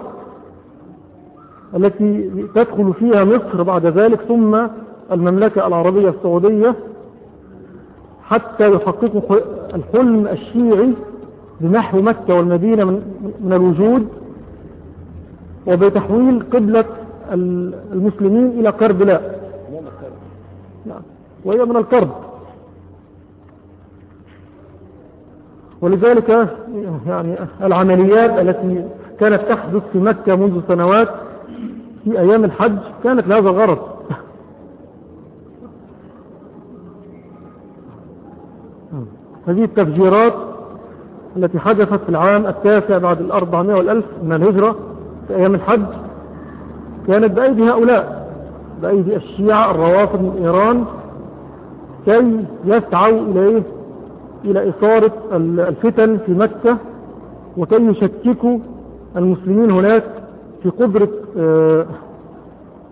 التي تدخل فيها مصر بعد ذلك ثم المملكة العربية السعودية حتى يحققوا الحلم الشيعي بنحو مكة والمدينة من الوجود وبتحويل قبلة المسلمين إلى كربلاء نعم. وهي من الكرب ولذلك يعني العمليات التي كانت تحدث في مكة منذ سنوات في أيام الحج كانت لهذا الغرض. هذه التفجيرات التي حدثت في العام التاسع بعد الأربعمائة والألف من الهجرة في أيام الحج كانت بأيدي هؤلاء بأيدي الشيعة الروافض من إيران كي يسعوا إليه إلى إثارة الفتن في مكة وكي يشككوا المسلمين هناك في قدرة آه،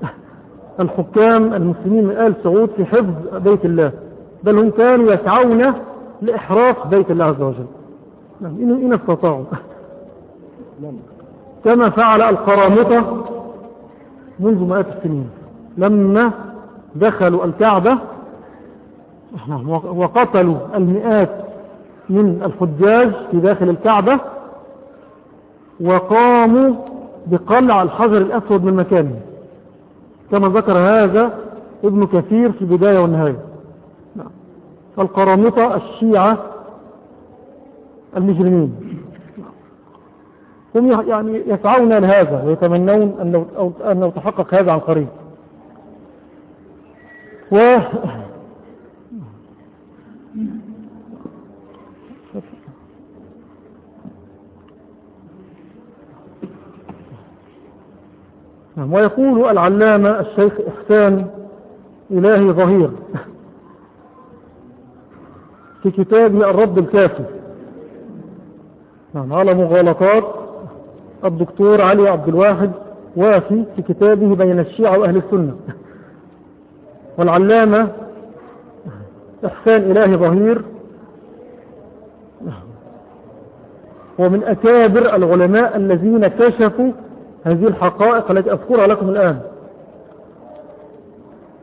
الحكام المسلمين من آل سعود في حفظ بيت الله. بل هم كانوا يسعون لإحراف بيت الله عز وجل. نعم إن استطاعوا. كما فعل القرامطة منذ مئات السنين. لما دخلوا الكعبة وقتلوا المئات من الحجاج في داخل الكعبة وقاموا بقلع الحجر الأسود من مكانه. كما ذكر هذا ابن كثير في البداية والنهاية. القرامطة الشيعة المجرمين. هم يعني يسعون لهذا ويتمنون أنه, أنه تحقق هذا عن قريب. و نعم، ويقول العلامة الشيخ إحسان إلهي ظهير. في كتابه الرد الكافي. نعم على مغالطات الدكتور علي عبد الواحد وافي في كتابه بين الشيعة وأهل السنة. والعلامة إحسان إلهي ظهير. ومن أكابر العلماء الذين كشفوا هذه الحقائق التي أذكرها لكم الآن.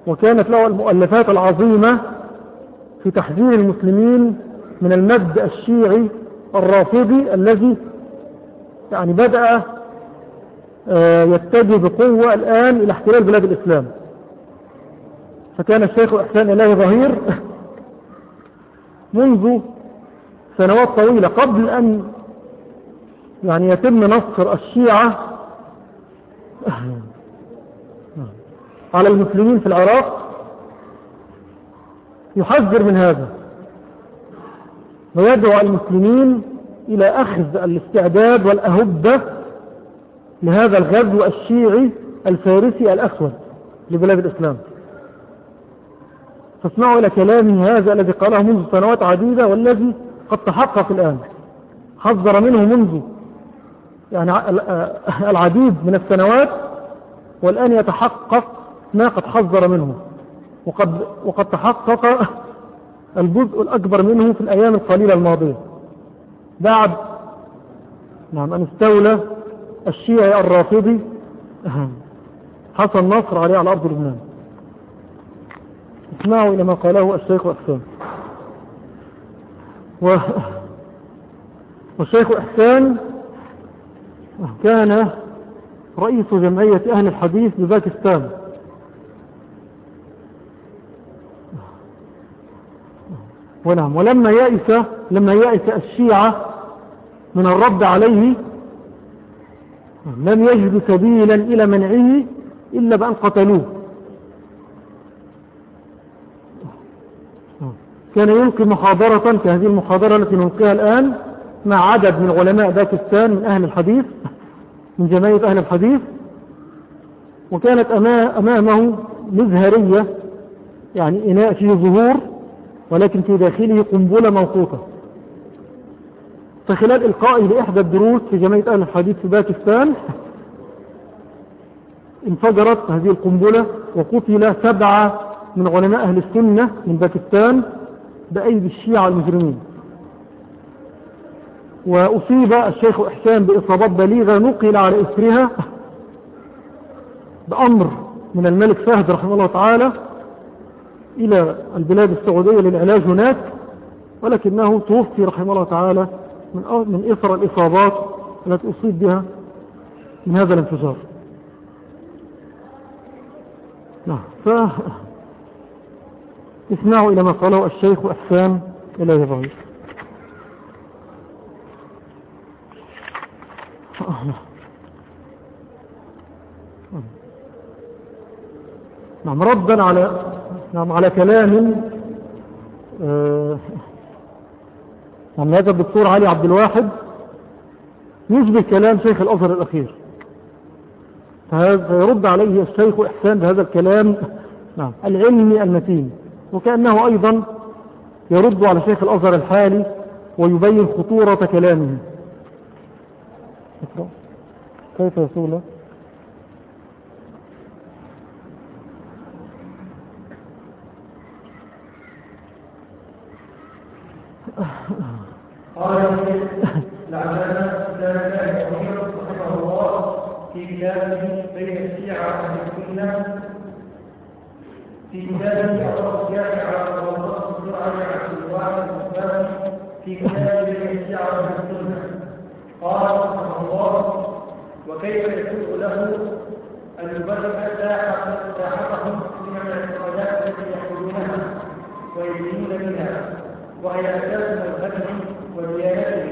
وكانت له المؤلفات العظيمة في تحذير المسلمين من المد الشيعي الرافضي الذي يعني بدأ آه، يتجه بقوة الآن إلى احتلال بلاد الإسلام. فكان الشيخ إحسان إلهي ظهير منذ سنوات طويلة قبل أن يعني يتم نصر الشيعة على المسلمين في العراق. يحذر من هذا. ويدعو المسلمين إلى أخذ الاستعداد والأهبة لهذا الغزو الشيعي الفارسي الأسود لبلاد الإسلام. فاسمعوا إلى كلامه هذا الذي قاله منذ سنوات عديدة والذي قد تحقق الآن. حذر منه منذ يعني العديد من السنوات والآن يتحقق ما قد حذر منه. وقد, وقد تحقق الجزء الأكبر منه في الأيام القليلة الماضية. بعد نعم أن استولى الشيعي الرافضي حسن نصر عليه على أرض لبنان. اسمعوا إلى ما قاله الشيخ أحسان. و... والشيخ إحسان كان رئيس جمعية أهل الحديث بباكستان. ونعم. ولما يأس لما يأس الشيعة من الرد عليه لم يجد سبيلا إلى منعه إلا بأن قتلوه. كان يلقي محاضرة كهذه المحاضرة التي نلقيها الآن مع عدد من علماء باكستان من أهل الحديث من جماعة أهل الحديث. وكانت أمامه مزهرية يعني إناء فيه ظهور. ولكن في داخله قنبلة موقوتة فخلال إلقائه لإحدى الدروس في جمعية أهل الحديث في باكستان انفجرت هذه القنبلة وقتل سبعة من علماء أهل السنة من باكستان بأيدي الشيعة المجرمين. وأصيب الشيخ إحسان بإصابات بليغة نقل على إثرها بأمر من الملك فهد رحمه الله تعالى إلى البلاد السعودية للعلاج هناك ولكنه توفي رحمه الله تعالى من من إثر الإصابات التي أصيب بها من هذا الانفجار. نعم ف اسمعوا إلى ما قاله الشيخ أحسان إليه ظهير نعم ردا على نعم على كلام آه نعم هذا الدكتور علي عبد الواحد يشبه كلام شيخ الأزهر الأخير. فيرد عليه الشيخ إحسان بهذا الكلام نعم العلمي المتين. وكأنه أيضا يرد على شيخ الأزهر الحالي ويبين خطورة كلامه. كيف يسول قال لعلنا لا رحمه الله في كتابه بين الشيعة والسنة في كتابه الجامعة والرأس السرعة عبد الواحد الإسلامي في كتابه بين الشيعة والسنة قال رحمه الله وكيف يكون له أن يبرئ ساحتهم من الاعتقادات التي يحملونها ويدينون منها وهي أساس مذهبهم وديانتهم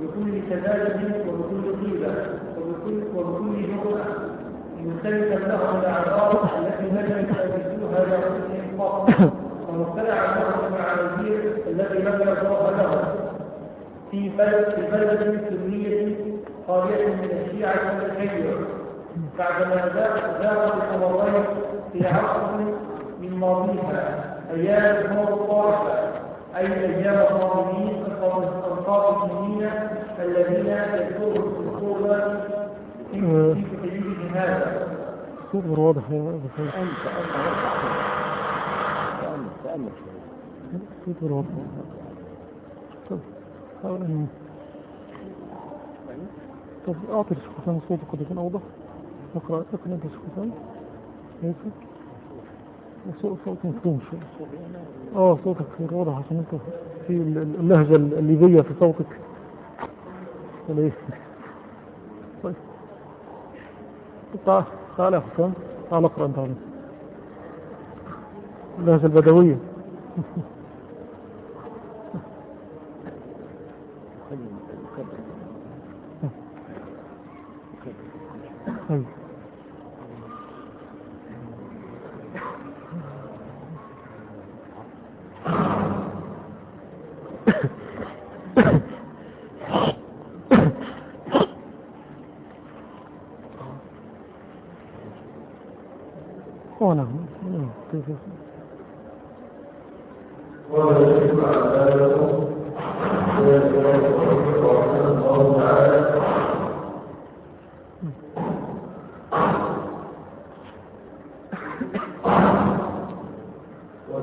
بكل تزايد وبكل طيبة وبكل وبكل جرأة مختلفا لهم الأعراض التي لم يستوفوها لأنفسهم فقط ومختلعا لهم المعاذير التي لم يرضوها لهم في بلد في بلد سنية خالية من الشيعة والتشيع بعدما ذاقت الأمرين في عصر من ماضيها أيام الأمور الطائفة أي أيام الظالمين القاطبين الذين يذكرهم في الخطوبة في تجديد هذا غير واضح يا أبو خير أنت تأمل تأمل غير واضح طب حاول أن طب أعطي الشيخ حسام صوتك قد يكون أوضح اقرأ اقرأ أنت الشيخ حسام صوت مفهوم شوية آه صوتك غير واضح عشان أنت في اللهجة الليبية في صوتك. ولا إيه؟ طيب. تعال يا حسام. تعال اقرأ أنت اللهجة البدوية طيب آه نعم نعم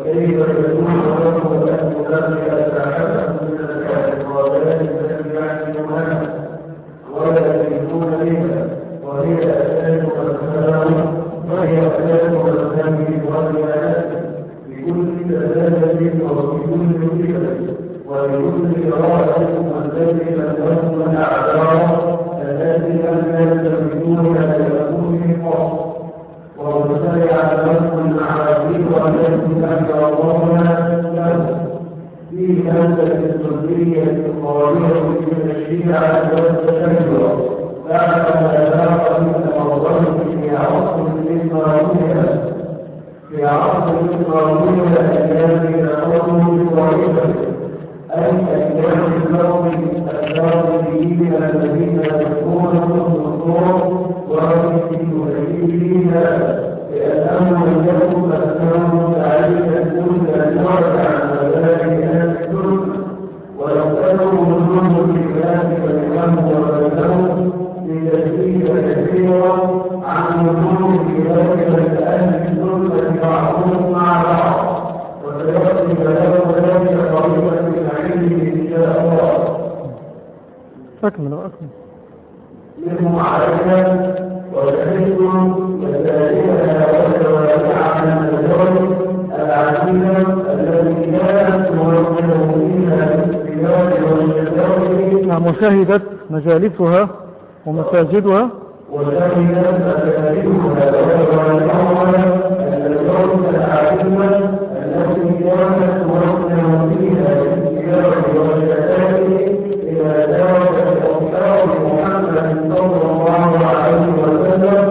كيف وكيف يكون له أن يدرك ساحته من الاعتقادات التي يعلمونها ولا يدركون بها وهي أساس السلام وهي أساس السلام والولاء بكل سلامة وبكل ذكر وبكل إرادة والذي لهم الأعذار التي لم يلتفتونها ليكون قصد ومتبع لهم المعاذير والتي لم يرضونها له في هذا الكلية الخالية من الشيعة والتشيع بعد ما ذاق من مرضه في عصر الإسرائيلية في عصر الإسرائيلية أيام نقضوا بطريقة أي أيام الأرض الكاذبين الذين يكونهم الدكتور ويكتبون لأنه لم يكن أسلام تعليما كل نوع عن ذلك السنة ولو كانوا وجود في ذلك الإمام وبينهم لتشكيك كثيرا عن وجود في ذلك أهل السنة بعضهم مع بعض وسيأتي بيان ذلك قريبا من علمه إن شاء الله أكمل وأكمل منهم علينا وتحس مسائلها وتوابعها من الدول العزيز وشهدت مجالسها مكاتبها وجوامعها التي كانت فيها إلى محمد صلى الله عليه وسلم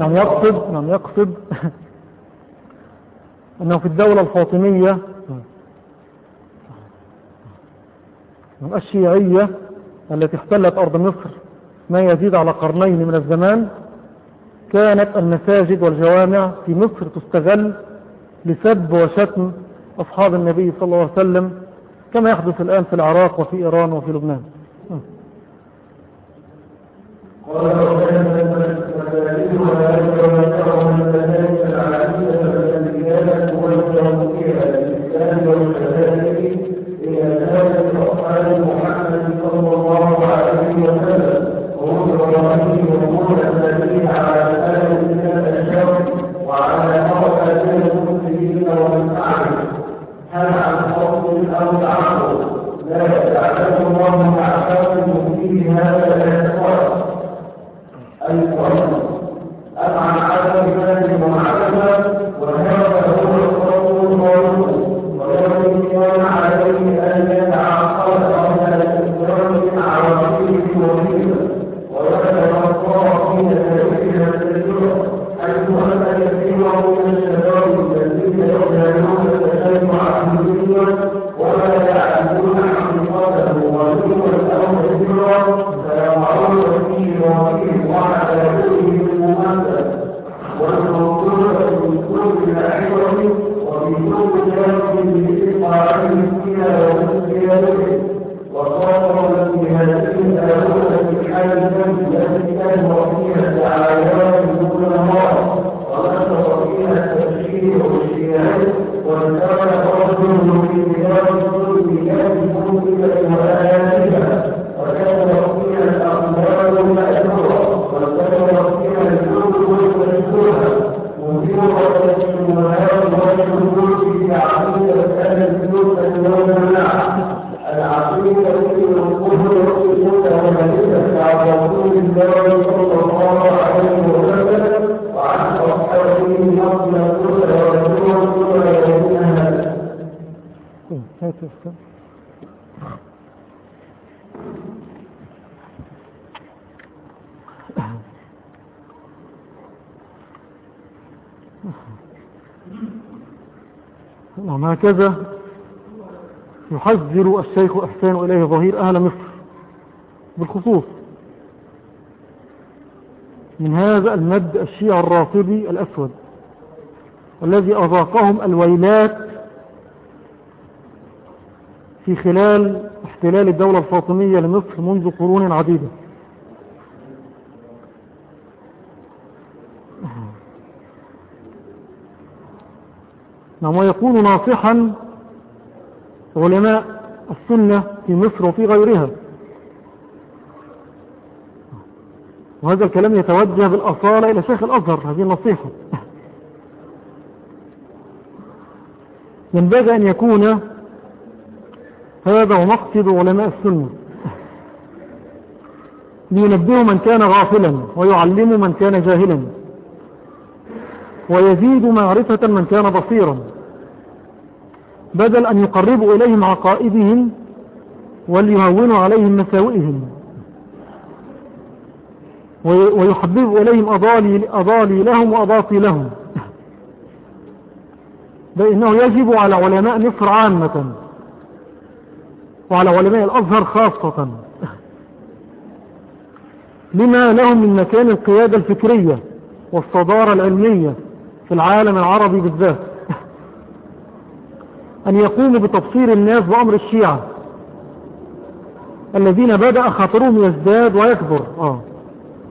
على يقصد يعني يقصد أنه في الدولة الفاطمية الشيعية التي احتلت أرض مصر ما يزيد على قرنين من الزمان كانت المساجد والجوامع في مصر تستغل لسب وشتم أصحاب النبي صلى الله عليه وسلم كما يحدث الآن في العراق وفي إيران وفي لبنان. قال الشيخ إحسان إليه ظهير أهل مصر بالخصوص. من هذا المد الشيع الرافضي الأسود الذي أذاقهم الويلات في خلال احتلال الدولة الفاطمية لمصر منذ قرون عديدة. نعم ويكون ناصحا علماء السنة في مصر وفي غيرها. وهذا الكلام يتوجه بالأصالة إلى شيخ الأزهر هذه النصيحة. ينبغي أن يكون هذا هو مقصد علماء السنة. لينبهوا من كان غافلا ويعلموا من كان جاهلا. ويزيد معرفة من كان بصيرا. بدل أن يقربوا إليهم عقائدهم وليهونوا عليهم مساوئهم. ويحببوا إليهم أضالي, أضالي لهم وأضاطي لهم. بأنه يجب على علماء مصر عامة وعلى علماء الأزهر خاصة. لما لهم من مكان القيادة الفكرية والصدارة العلمية في العالم العربي بالذات. أن يقوموا بتبصير الناس بأمر الشيعة. الذين بدأ خطرهم يزداد ويكبر. آه.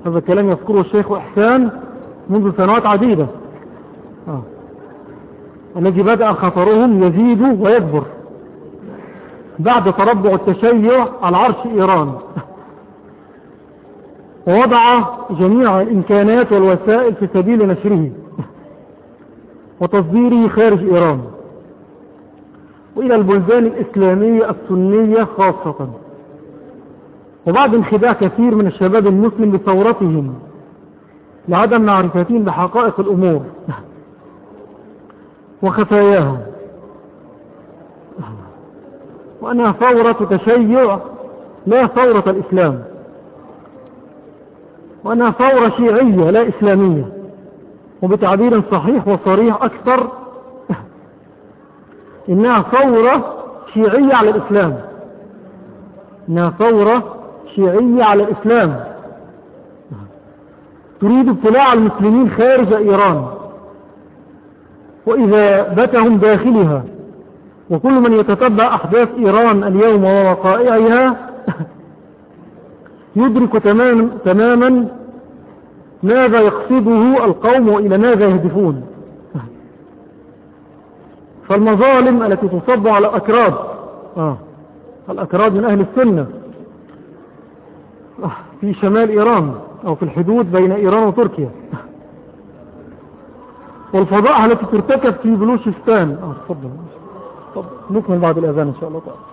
هذا الكلام يذكره الشيخ إحسان منذ سنوات عديدة. آه. الذي بدأ خطرهم يزيد ويكبر. بعد تربع التشيع على عرش إيران. ووضع جميع الإمكانات والوسائل في سبيل نشره. وتصديره خارج إيران. وإلى البلدان الإسلامية السنية خاصة. وبعد انخداع كثير من الشباب المسلم بثورتهم لعدم معرفتهم بحقائق الأمور. وخفاياها وأنها ثورة تشيع لا ثورة الإسلام. وأنها ثورة شيعية لا إسلامية. وبتعبير صحيح وصريح أكثر إنها ثورة شيعية على الإسلام. إنها ثورة شيعية على الإسلام. تريد ابتلاع المسلمين خارج إيران. وإذا بتهم داخلها وكل من يتتبع أحداث إيران اليوم ووقائعها يدرك تماما, تماما ماذا يقصده القوم وإلى ماذا يهدفون. فالمظالم التي تصب على الأكراد آه. الأكراد من أهل السنة آه. في شمال إيران أو في الحدود بين إيران وتركيا والفضاء التي ترتكب في بلوشستان آه. تفضل نكمل بعد الأذان إن شاء الله تعالى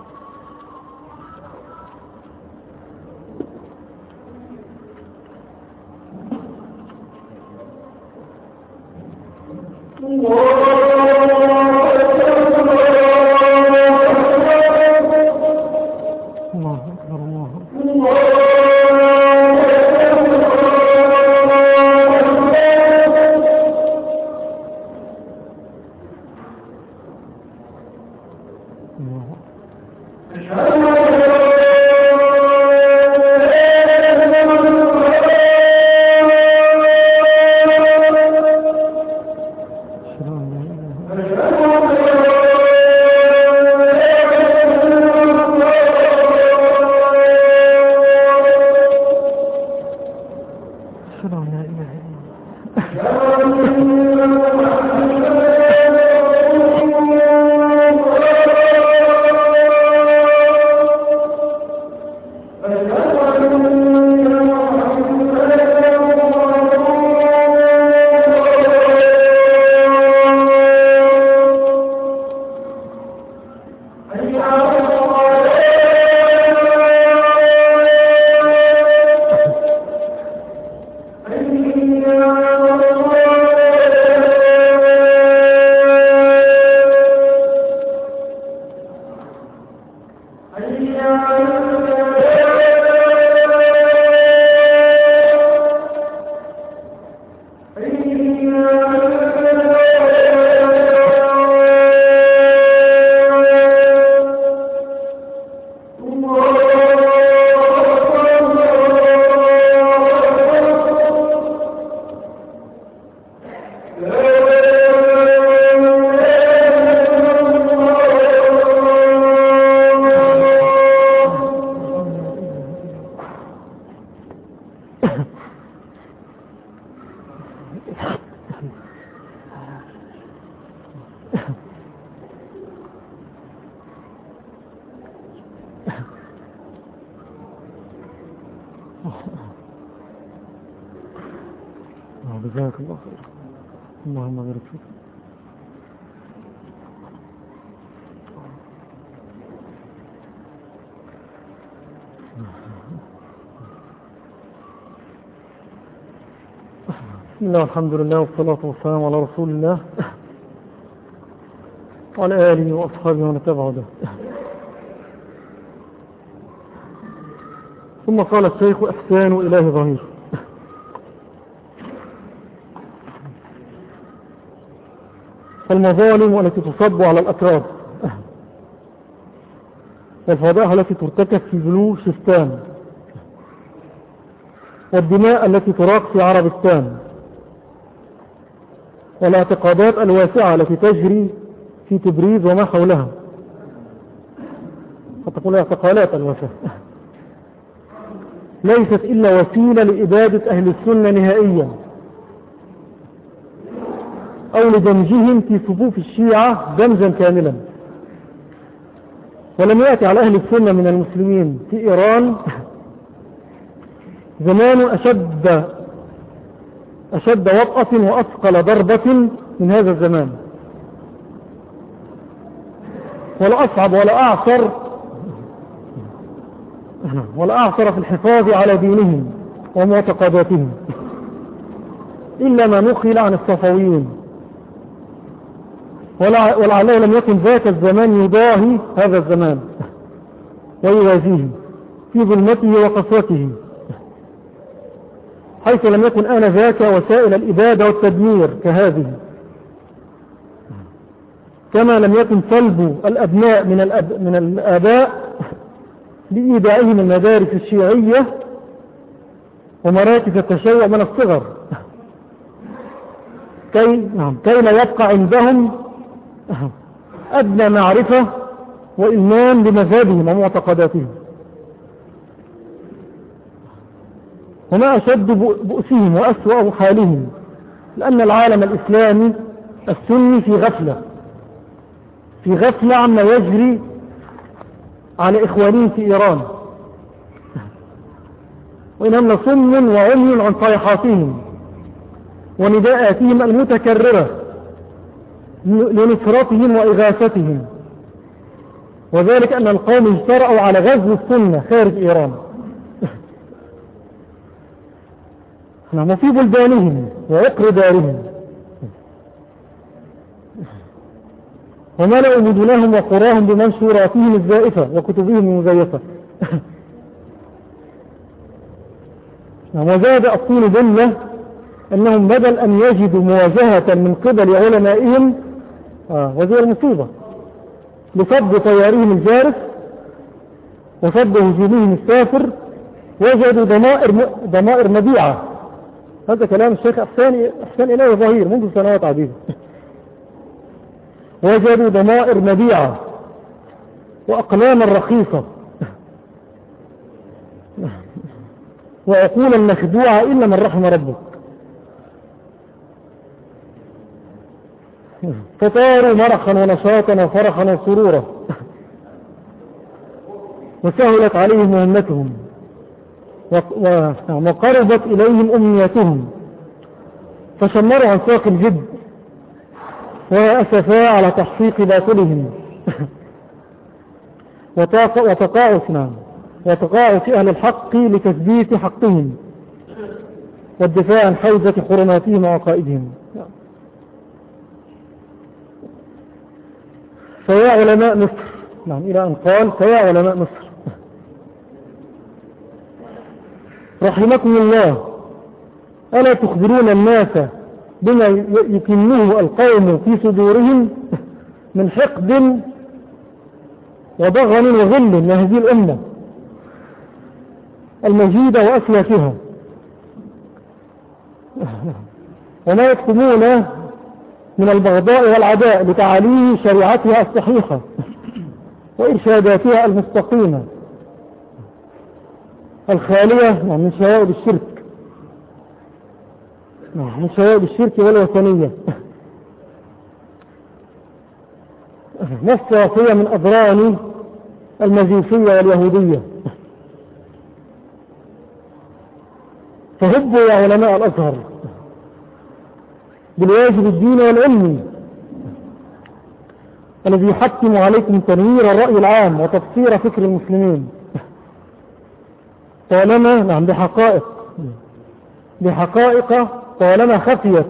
بسم الله والحمد لله والصلاة والسلام على رسول الله وعلى آله وأصحابه ومن تبعه ده ثم قال الشيخ إحسان إله ظهير فالمظالم التي تصب على الأكراد والفضائح التي ترتكب في بلوشستان والدماء التي تراق في عربستان والاعتقادات الواسعة التي تجري في تبريز وما حولها. قد تكون اعتقالات الواسعة. ليست إلا وسيلة لإبادة أهل السنة نهائيا. أو لدمجهم في صفوف الشيعة دمجا كاملا. ولم يأتي على أهل السنة من المسلمين في إيران زمان أشد أشد وطأة وأثقل ضربة من هذا الزمان. ولا أصعب ولا أعصر ولا أعصر في الحفاظ على دينهم ومعتقداتهم إلا ما نقل عن الصفويين. ولعله لم يكن ذاك الزمان يضاهي هذا الزمان ويوازيه في ظلمته وقسوته. حيث لم يكن آنذاك وسائل الإبادة والتدمير كهذه. كما لم يكن سلب الأبناء من, الأب من الآباء لإيداعهم المدارس الشيعية ومراكز التشيع من الصغر. كي, نعم كي لا يبقى عندهم أدنى معرفة وإيمان بمذهبهم ومعتقداتهم. وما أشد بؤسهم وأسوأ حالهم لأن العالم الإسلامي السني في غفلة في غفلة عما يجري على إخوانهم في إيران. وإنهم لصم وعمي عن صيحاتهم ونداءاتهم المتكررة لنصرتهم وإغاثتهم. وذلك أن القوم اجترأوا على غزو السنة خارج إيران. نعم في بلدانهم وعقر دارهم. وملأوا مدنهم وقراهم بمنشوراتهم الزائفة وكتبهم المزيفة. نعم وزاد الصين ذلة أنهم بدل أن يجدوا مواجهة من قبل علمائهم آه وزي المصيبة. لصد طيارهم الجارف وصد هجومهم السافر وجدوا ضمائر, ضمائر مبيعة. هذا كلام الشيخ أحسان, أحسان إليه ظهير منذ سنوات عديدة. وجدوا ضمائر مبيعة وأقلاما رخيصة. وعقولا مخدوعة إلا من رحم ربك. فطاروا مرحا ونشاطا وفرحا وسرورا. وسهلت عليهم مهمتهم. وقربت إليهم أمنيتهم. فشمروا عن ساق الجد وأسفا على تحقيق باطلهم. وتقاعس نعم وتقاعس أهل الحق لتثبيت حقهم. والدفاع عن حوزة حرماتهم وعقائدهم. فيا علماء مصر نعم إلى أن قال فيا علماء مصر. رحمكم الله. ألا تخبرون الناس بما يكنه القوم في صدورهم من حقد وضغن وغل لهذه الأمة المجيدة وأسلافها. وما يكتمون من البغضاء والعداء لتعاليم شريعتها الصحيحة وإرشاداتها المستقيمة. الخالية من شوائب الشرك من شوائب الشرك والوثنية نفسها من أضران المجوسية واليهودية. فهبوا يا علماء الأزهر بالواجب الديني والعلمي الذي يحتم عليكم تنوير الرأي العام وتفسير فكر المسلمين. طالما نعم بحقائق بحقائق طالما خفيت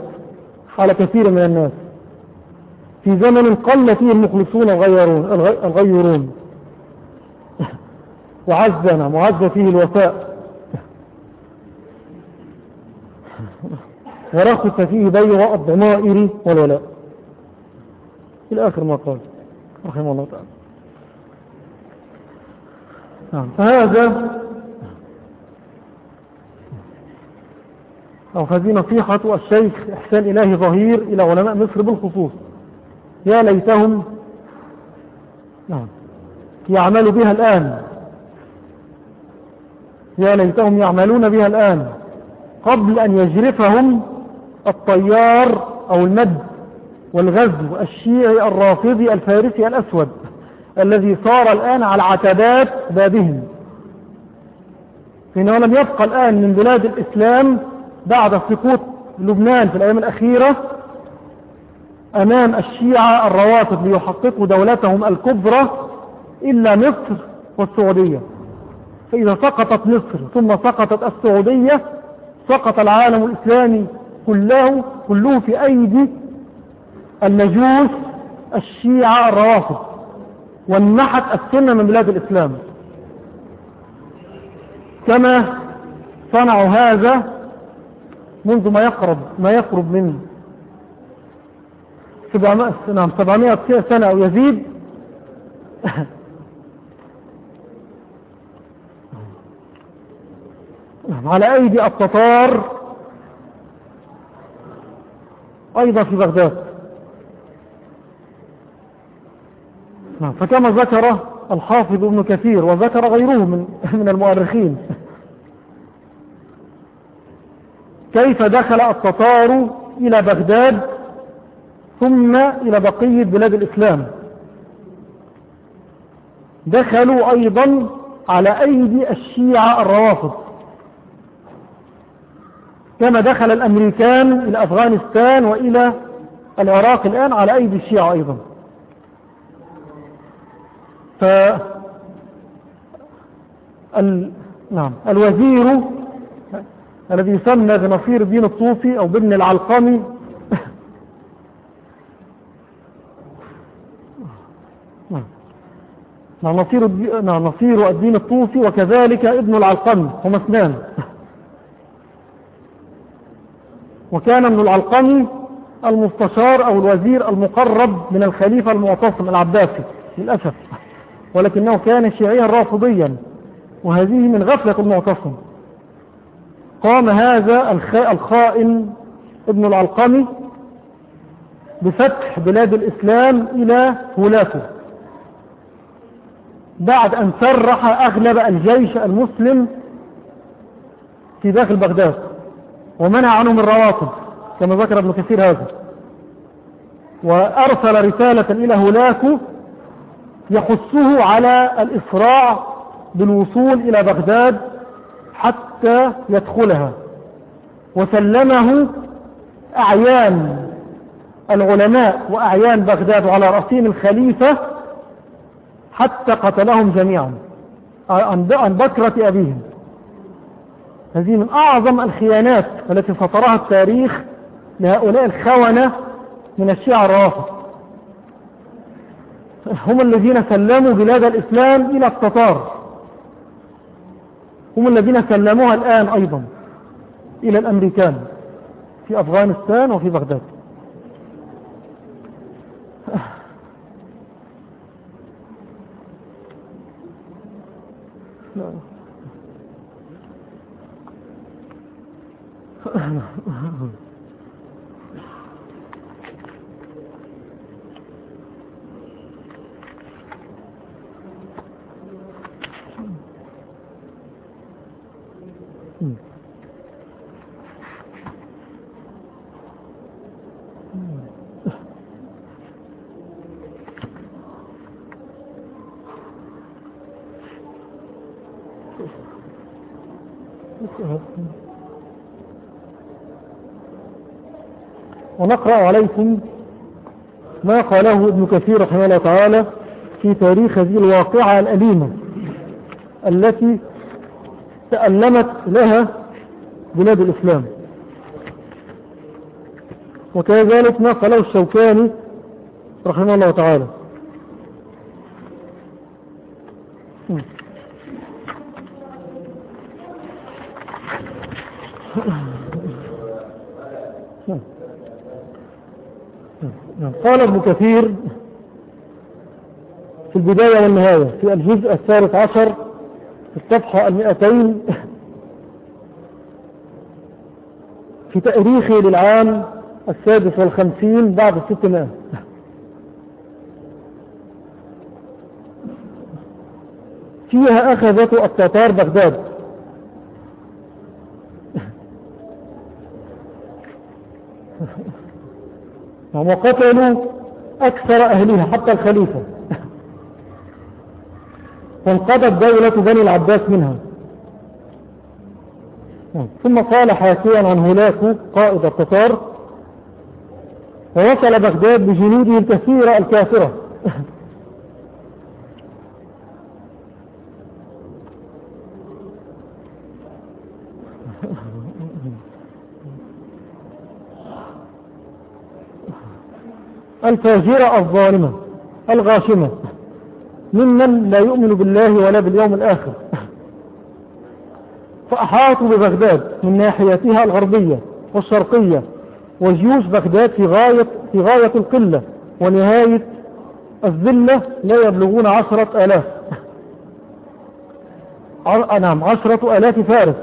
على كثير من الناس. في زمن قل فيه المخلصون الغيرون, الغيرون وعز نعم وعز فيه الوفاء. ورخص فيه بيع الضمائر والولاء. إلى آخر ما قال رحمه الله تعالى. نعم فهذا أو هذه نصيحة الشيخ إحسان إلهي ظهير إلى علماء مصر بالخصوص. يا ليتهم نعم. يعملوا بها الآن. يا ليتهم يعملون بها الآن. قبل أن يجرفهم الطيار أو المد والغزو الشيعي الرافضي الفارسي الأسود الذي صار الآن على عتبات بابهم. فإنه لم يبقى الآن من بلاد الإسلام بعد سقوط لبنان في الأيام الأخيرة أمام الشيعة الروافض ليحققوا دولتهم الكبرى إلا مصر والسعودية. فإذا سقطت مصر ثم سقطت السعودية سقط العالم الإسلامي كله كله في أيدي المجوس الشيعة الروافض وانمحت السنة من بلاد الإسلام. كما صنعوا هذا منذ ما يقرب ما يقرب من 700 نعم 700 سنة أو يزيد. على أيدي التتار. أيضا في بغداد. نعم فكما ذكر الحافظ ابن كثير وذكر غيره من, من المؤرخين. كيف دخل التتار إلى بغداد ثم إلى بقية بلاد الإسلام. دخلوا أيضا على أيدي الشيعة الروافض. كما دخل الأمريكان إلى أفغانستان وإلى العراق الآن على أيدي الشيعة أيضا. ف ال... نعم الوزير الذي يسمى بنصير الدين الطوفي أو بابن العلقمي. نعم نصير نعم نصير الدين الطوفي وكذلك ابن العلقمي. هما اثنان. وكان ابن العلقمي المستشار أو الوزير المقرب من الخليفة المعتصم العباسي للأسف. ولكنه كان شيعيا رافضيا وهذه من غفلة المعتصم. قام هذا الخائن ابن العلقمي بفتح بلاد الإسلام إلى ولاته. بعد أن سرح أغلب الجيش المسلم في داخل بغداد ومنع عنهم الرواتب كما ذكر ابن كثير هذا. وأرسل رسالة إلى هولاكو يحثه على الإسراع بالوصول إلى بغداد حتى يدخلها. وسلمه أعيان العلماء وأعيان بغداد وعلى رأسهم الخليفة حتى قتلهم جميعا. عن بكرة أبيهم. هذه من أعظم الخيانات التي سطرها التاريخ لهؤلاء الخونة من الشيعة الرافض هم الذين سلموا بلاد الإسلام إلى التتار. هم الذين سلموها الآن أيضا إلى الأمريكان في أفغانستان وفي بغداد. ونقرأ عليكم ما قاله ابن كثير رحمه الله تعالى في تاريخ هذه الواقعة الأليمة التي تألمت لها بلاد الإسلام. وكذلك ما قاله الشوكاني رحمه الله تعالى. قال ابن كثير في البداية والنهاية في الجزء الثالث عشر في الصفحة المئتين في تأريخه للعام السادس والخمسين بعد الستمائة. فيها أخذت التتار بغداد. وقتلوا أكثر أهلها حتى الخليفة. فانقضت دولة بني العباس منها. ثم قال حاكيا عن هولاكو قائد التتار ووصل بغداد بجنوده الكثيرة الكافرة. الفاجرة الظالمة الغاشمة. ممن لا يؤمن بالله ولا باليوم الآخر. فأحاطوا ببغداد من ناحيتها الغربية والشرقية وجيوش بغداد في غاية, في غاية القلة ونهاية الذلة لا يبلغون عشرة آلاف. نعم عشرة آلاف فارس.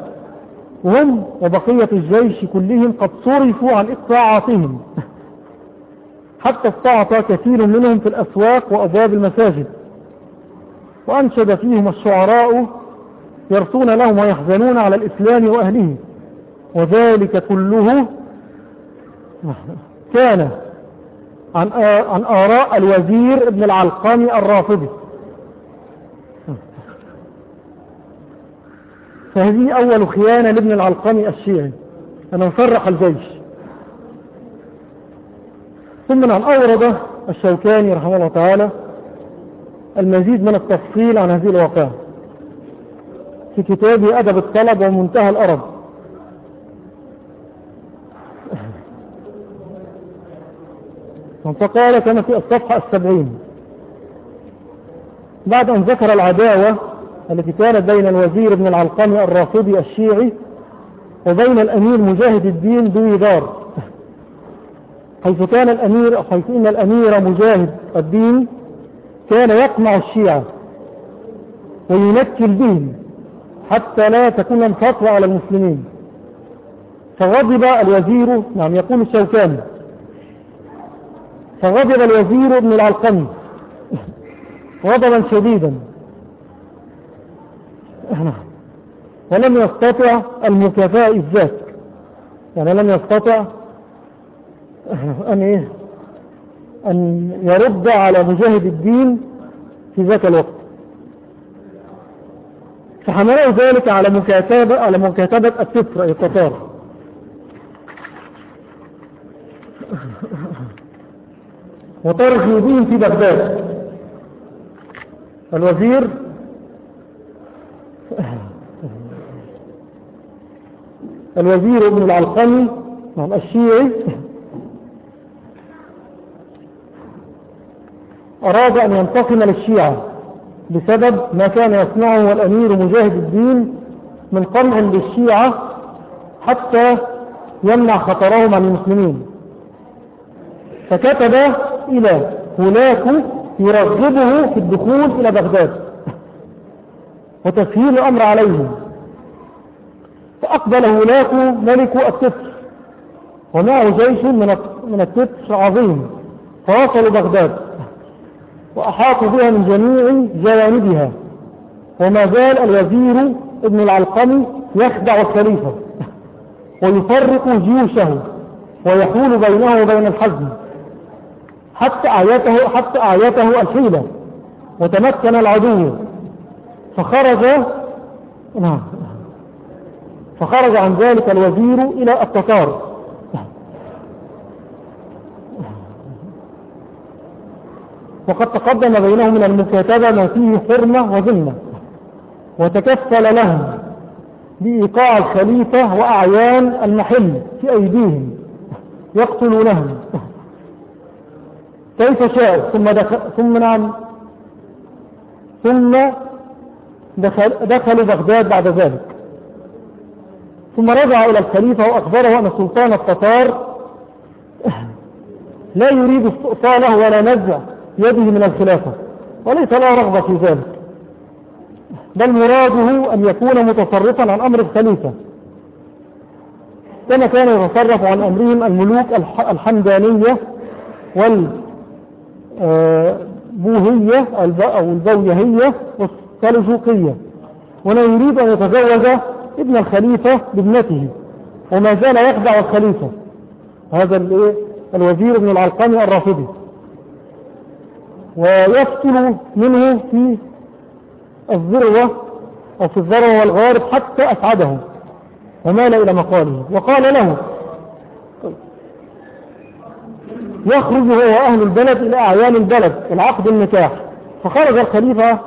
وهم وبقية الجيش كلهم قد صرفوا عن إقطاعاتهم. حتى استعطى كثير منهم في الأسواق وأبواب المساجد. وأنشد فيهم الشعراء يرثون لهم ويحزنون على الإسلام وأهله. وذلك كله كان عن عن آراء الوزير ابن العلقاني الرافضي. فهذه أول خيانة لابن العلقاني الشيعي. أن نفرق الجيش. ثم أن أورد الشوكاني رحمه الله تعالى المزيد من التفصيل عن هذه الواقعة في كتابه أدب الطلب ومنتهى الأرب فقال كما في الصفحة السبعين. بعد أن ذكر العداوة التي كانت بين الوزير ابن العلقمي الرافضي الشيعي وبين الأمير مجاهد الدين دوي دار. حيث كان الأمير حيث إن الأمير مجاهد الدين كان يقمع الشيعة وينكل بهم حتى لا تكون الفتوى على المسلمين. فغضب الوزير نعم يقول الشوكاني. فغضب الوزير ابن العلقمي. غضبا شديدا. ولم يستطع المكافأة الذات. يعني لم يستطع أن, إيه؟ أن يرد على مجاهد الدين في ذاك الوقت. فحمله ذلك على مكاتبة على مكاتبة التتر التتار وترجي بهم في بغداد. الوزير الوزير ابن العلقمي نعم الشيعي أراد أن ينتقم للشيعة بسبب ما كان يصنعه الأمير مجاهد الدين من قمع للشيعة حتى يمنع خطرهم عن المسلمين فكتب إلى هناك يرغبه في الدخول إلى بغداد وتسهيل الأمر عليهم فأقبل هناك ملك التتر ومعه جيش من التتر عظيم فوصلوا بغداد. وأحاطوا بها من جميع جوانبها. وما زال الوزير ابن العلقمي يخدع الخليفة ويفرق جيوشه ويحول بينه وبين الحزم حتى أعيته, حتى أعيته الحيلة. وتمكن العدو. فخرج نعم. فخرج عن ذلك الوزير إلى التتار. وقد تقدم بينهم من المكاتبة ما فيه حرمة وذمة وتكفل لهم بإيقاع الخليفة وأعيان المحل في أيديهم يقتلونهم. كيف شاء؟ ثم دخل ثم نعم. ثم دخل دخلوا بغداد بعد ذلك. ثم رجع إلى الخليفة وأخبره أن سلطان التتار لا يريد استئصاله ولا نزع يده من الخلافة وليس له رغبة في ذلك. بل مراده أن يكون متصرفا عن أمر الخليفة. كما كان يتصرف عن أمرهم الملوك الحمدانية والبوهية أو البويهية والسلجوقية. ولا يريد أن يتزوج ابن الخليفة بابنته وما زال يخدع الخليفة. هذا الوزير ابن العلقمي الرافضي. ويفصل منه في الذروة أو في الذروة والغارب حتى أسعده ومال إلى مقاله. وقال له يخرج هو وأهل البلد إلى أعيان البلد العقد النكاح. فخرج الخليفة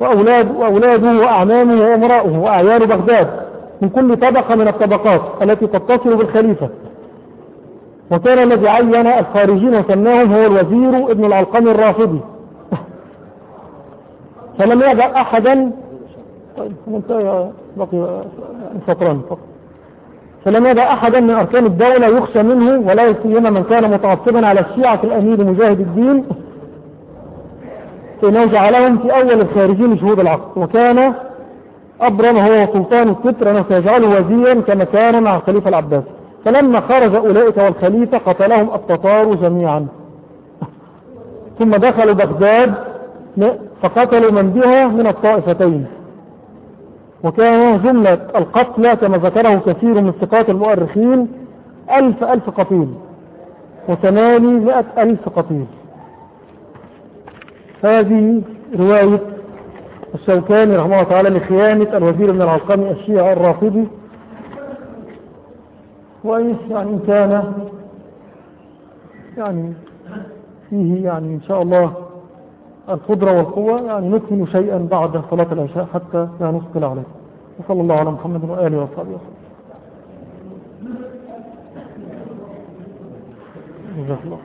وأولاد وأولاده وأعمامه وأمراؤه وأعيان بغداد من كل طبقة من الطبقات التي تتصل بالخليفة. وكان الذي عين الخارجين وسماهم هو الوزير ابن العلقم الرافضي. فلم يدع أحدا. طيب بقي فقط. فلم يدع أحدا من أركان الدولة يخشى منه ولا سيما من كان متعصبا على الشيعة الأمير مجاهد الدين. فإنه جعلهم في أول الخارجين شهود العقد. وكان أبرم هو سلطان الكتر أنه سيجعله وزيرا كما كان مع الخليفة العباسي فلما خرج أولئك والخليفة قتلهم التتار جميعا. ثم دخلوا بغداد. فقتلوا من بها من الطائفتين. وكان جملة القتلى كما ذكره كثير من ثقات المؤرخين ألف ألف قتيل وثماني ألف قتيل. هذه رواية الشوكاني رحمه الله تعالى لخيانة الوزير من العلقمي الشيعي الرافضي. وإن يعني كان يعني فيه يعني إن شاء الله القدرة والقوة يعني نكمل شيئا بعد صلاة العشاء حتى لا نثقل عليه وصلى الله على محمد وآله وصحبه وسلم جزاه الله